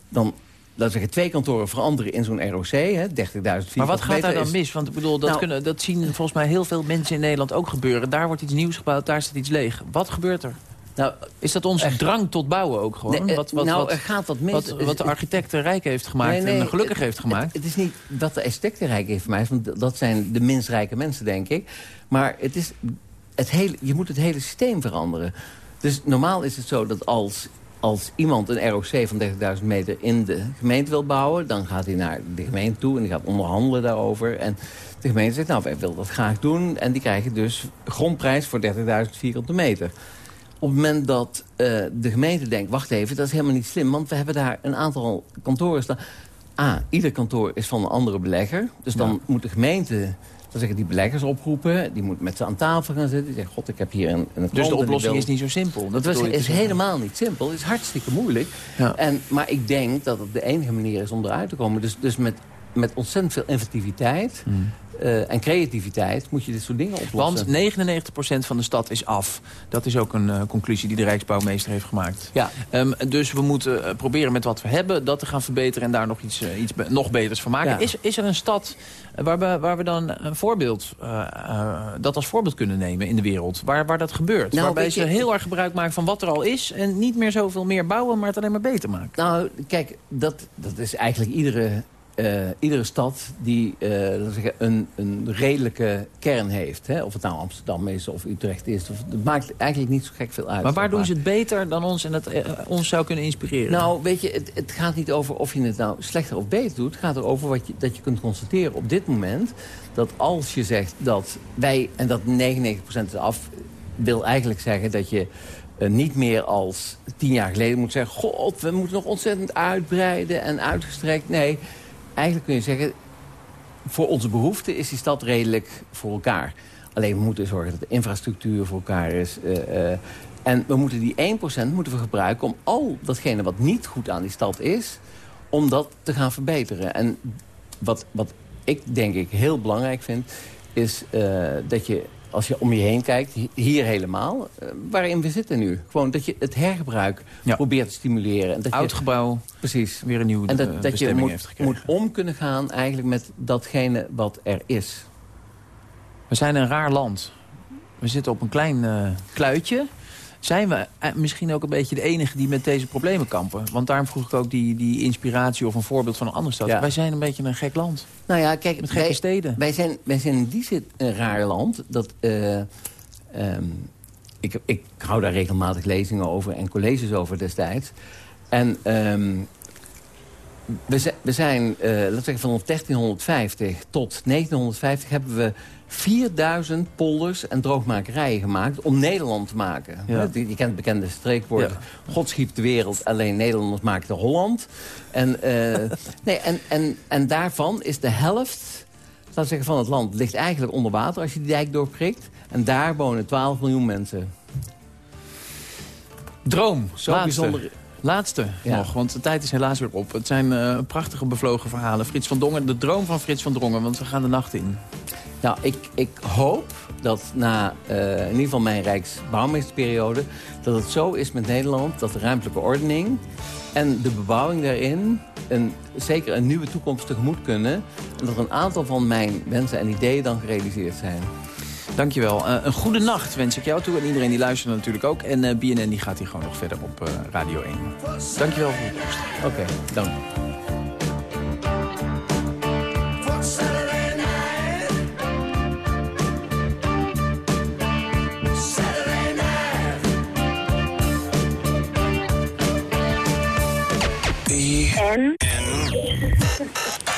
dan... Laten we twee kantoren veranderen in zo'n ROC, hè, 30.000 vierkante Maar wat gaat daar dan is- mis? Want ik bedoel, dat, Nou- kunnen, dat zien volgens mij heel veel mensen in Nederland ook gebeuren. Daar wordt iets nieuws gebouwd, daar staat iets leeg. Wat gebeurt er? Nou, Is dat onze drang tot bouwen ook gewoon? nee, eh, wat, wat, nou, wat, er gaat wat mis. wat, wat de architect rijk heeft gemaakt Nee, nee, en gelukkig het- heeft gemaakt. Het, het is niet dat de architect rijk heeft gemaakt, want dat zijn de minst rijke mensen, denk ik. Maar het is het hele, je moet het hele systeem veranderen. Dus normaal is het zo dat als, als iemand een ROC van 30.000 meter in de gemeente wil bouwen... dan gaat hij naar de gemeente toe en die gaat onderhandelen daarover. En de gemeente zegt, nou, wij willen dat graag doen. En die krijgen dus grondprijs voor 30.000 vierkante meter. Op het moment dat eh, de gemeente denkt, wacht even, dat is helemaal niet slim... want we hebben daar een aantal kantoren staan. A, ieder kantoor is van een andere belegger. Dus dan moet de gemeente dan zeggen die beleggers oproepen. Die moet met ze aan tafel gaan zitten. Die zeggen, god, ik heb hier een, een Dus de oplossing wil- is niet zo simpel. Dat was, is helemaal niet simpel. Het is hartstikke moeilijk. Ja. En, maar ik denk dat het de enige manier is om eruit te komen. Dus, dus met, met ontzettend veel inventiviteit eh, en creativiteit moet je dit soort dingen oplossen. Want 99% van de stad is af. Dat is ook een eh, conclusie die de Rijksbouwmeester heeft gemaakt. ja, Ehm, dus we moeten eh, proberen met wat we hebben dat te gaan verbeteren... en daar nog iets, iets be- nog beters van maken. Ja. Is, is er een stad waar we, waar we dan een voorbeeld, dat als voorbeeld kunnen nemen in de wereld? Waar, waar dat gebeurt? Nou, Waarbij ze je- heel erg gebruik maken van wat er al is... en niet meer zoveel meer bouwen, maar het alleen maar beter maken. nou kijk, dat, dat is eigenlijk iedere, eh, iedere stad die eh, een, een redelijke kern heeft. Hè? Of het nou Amsterdam is of Utrecht is. Of, het maakt eigenlijk niet zo gek veel uit. Maar waar doen ze het beter dan ons en dat eh, ons zou kunnen inspireren? Nou, weet je, het, het gaat niet over of je het nou slechter of beter doet. Het gaat erover wat je, dat je kunt constateren op dit moment... dat als je zegt dat wij, en dat 99% is af... wil eigenlijk zeggen dat je niet meer als tien jaar geleden moet zeggen... god, we moeten nog ontzettend uitbreiden en uitgestrekt. Nee, eigenlijk kun je zeggen... voor onze behoeften is die stad redelijk voor elkaar. Alleen we moeten zorgen dat de infrastructuur voor elkaar is... eh, eh, en we moeten die 1% moeten we gebruiken om al datgene wat niet goed aan die stad is... om dat te gaan verbeteren. En wat, wat ik denk ik heel belangrijk vind... is eh, dat je, als je om je heen kijkt, hi- hier helemaal... eh, waarin we zitten nu. Gewoon dat je het hergebruik Ja. probeert te stimuleren. En dat Oud je, gebouw precies. weer een nieuwe En eh, dat, dat je moet, moet om kunnen gaan eigenlijk met datgene wat er is. We zijn een raar land. We zitten op een klein eh, kluitje. Zijn we eh, misschien ook een beetje de enige die met deze problemen kampen? Want daarom vroeg ik ook die, die inspiratie of een voorbeeld van een andere stad. Ja. Wij zijn een beetje een gek land. Nou ja, kijk, Met gekke wij- steden. Wij zijn, wij zijn in die zin een raar land. Dat, eh, ehm, ik, ik hou daar regelmatig lezingen over en colleges over destijds. En ehm, we, zijn, we zijn, eh, laten we zeggen, vanaf 1350 tot 1950 hebben we 4000 polders en droogmakerijen gemaakt om Nederland te maken. Ja. Je, je kent het bekende streekwoord, God schiep de wereld, alleen Nederlanders maakten Holland. En, eh, nee, en, en, en daarvan is de helft laten we zeggen, van het land ligt eigenlijk onder water als je die dijk doorprikt. En daar wonen 12 miljoen mensen. Droom, Zo bijzonder. Laatste Ja. nog, want de tijd is helaas weer op. Het zijn eh, prachtige bevlogen verhalen. Frits van Dongen, de droom van Frits van Dongen, want we gaan de nacht in. Nou, ik, ik hoop dat na eh, in ieder geval mijn Rijksbouwmeesterperiode... dat het zo is met Nederland dat de ruimtelijke ordening en de bebouwing daarin... Een, zeker een nieuwe toekomst tegemoet kunnen. En dat een aantal van mijn wensen en ideeën dan gerealiseerd zijn. Dankjewel. Uh, een goede nacht wens ik jou toe. En iedereen die luistert natuurlijk ook. En eh, uh, BNN die gaat hier gewoon nog verder op eh, Radio 1. Dankjewel voor je komst. Oké, dan dank.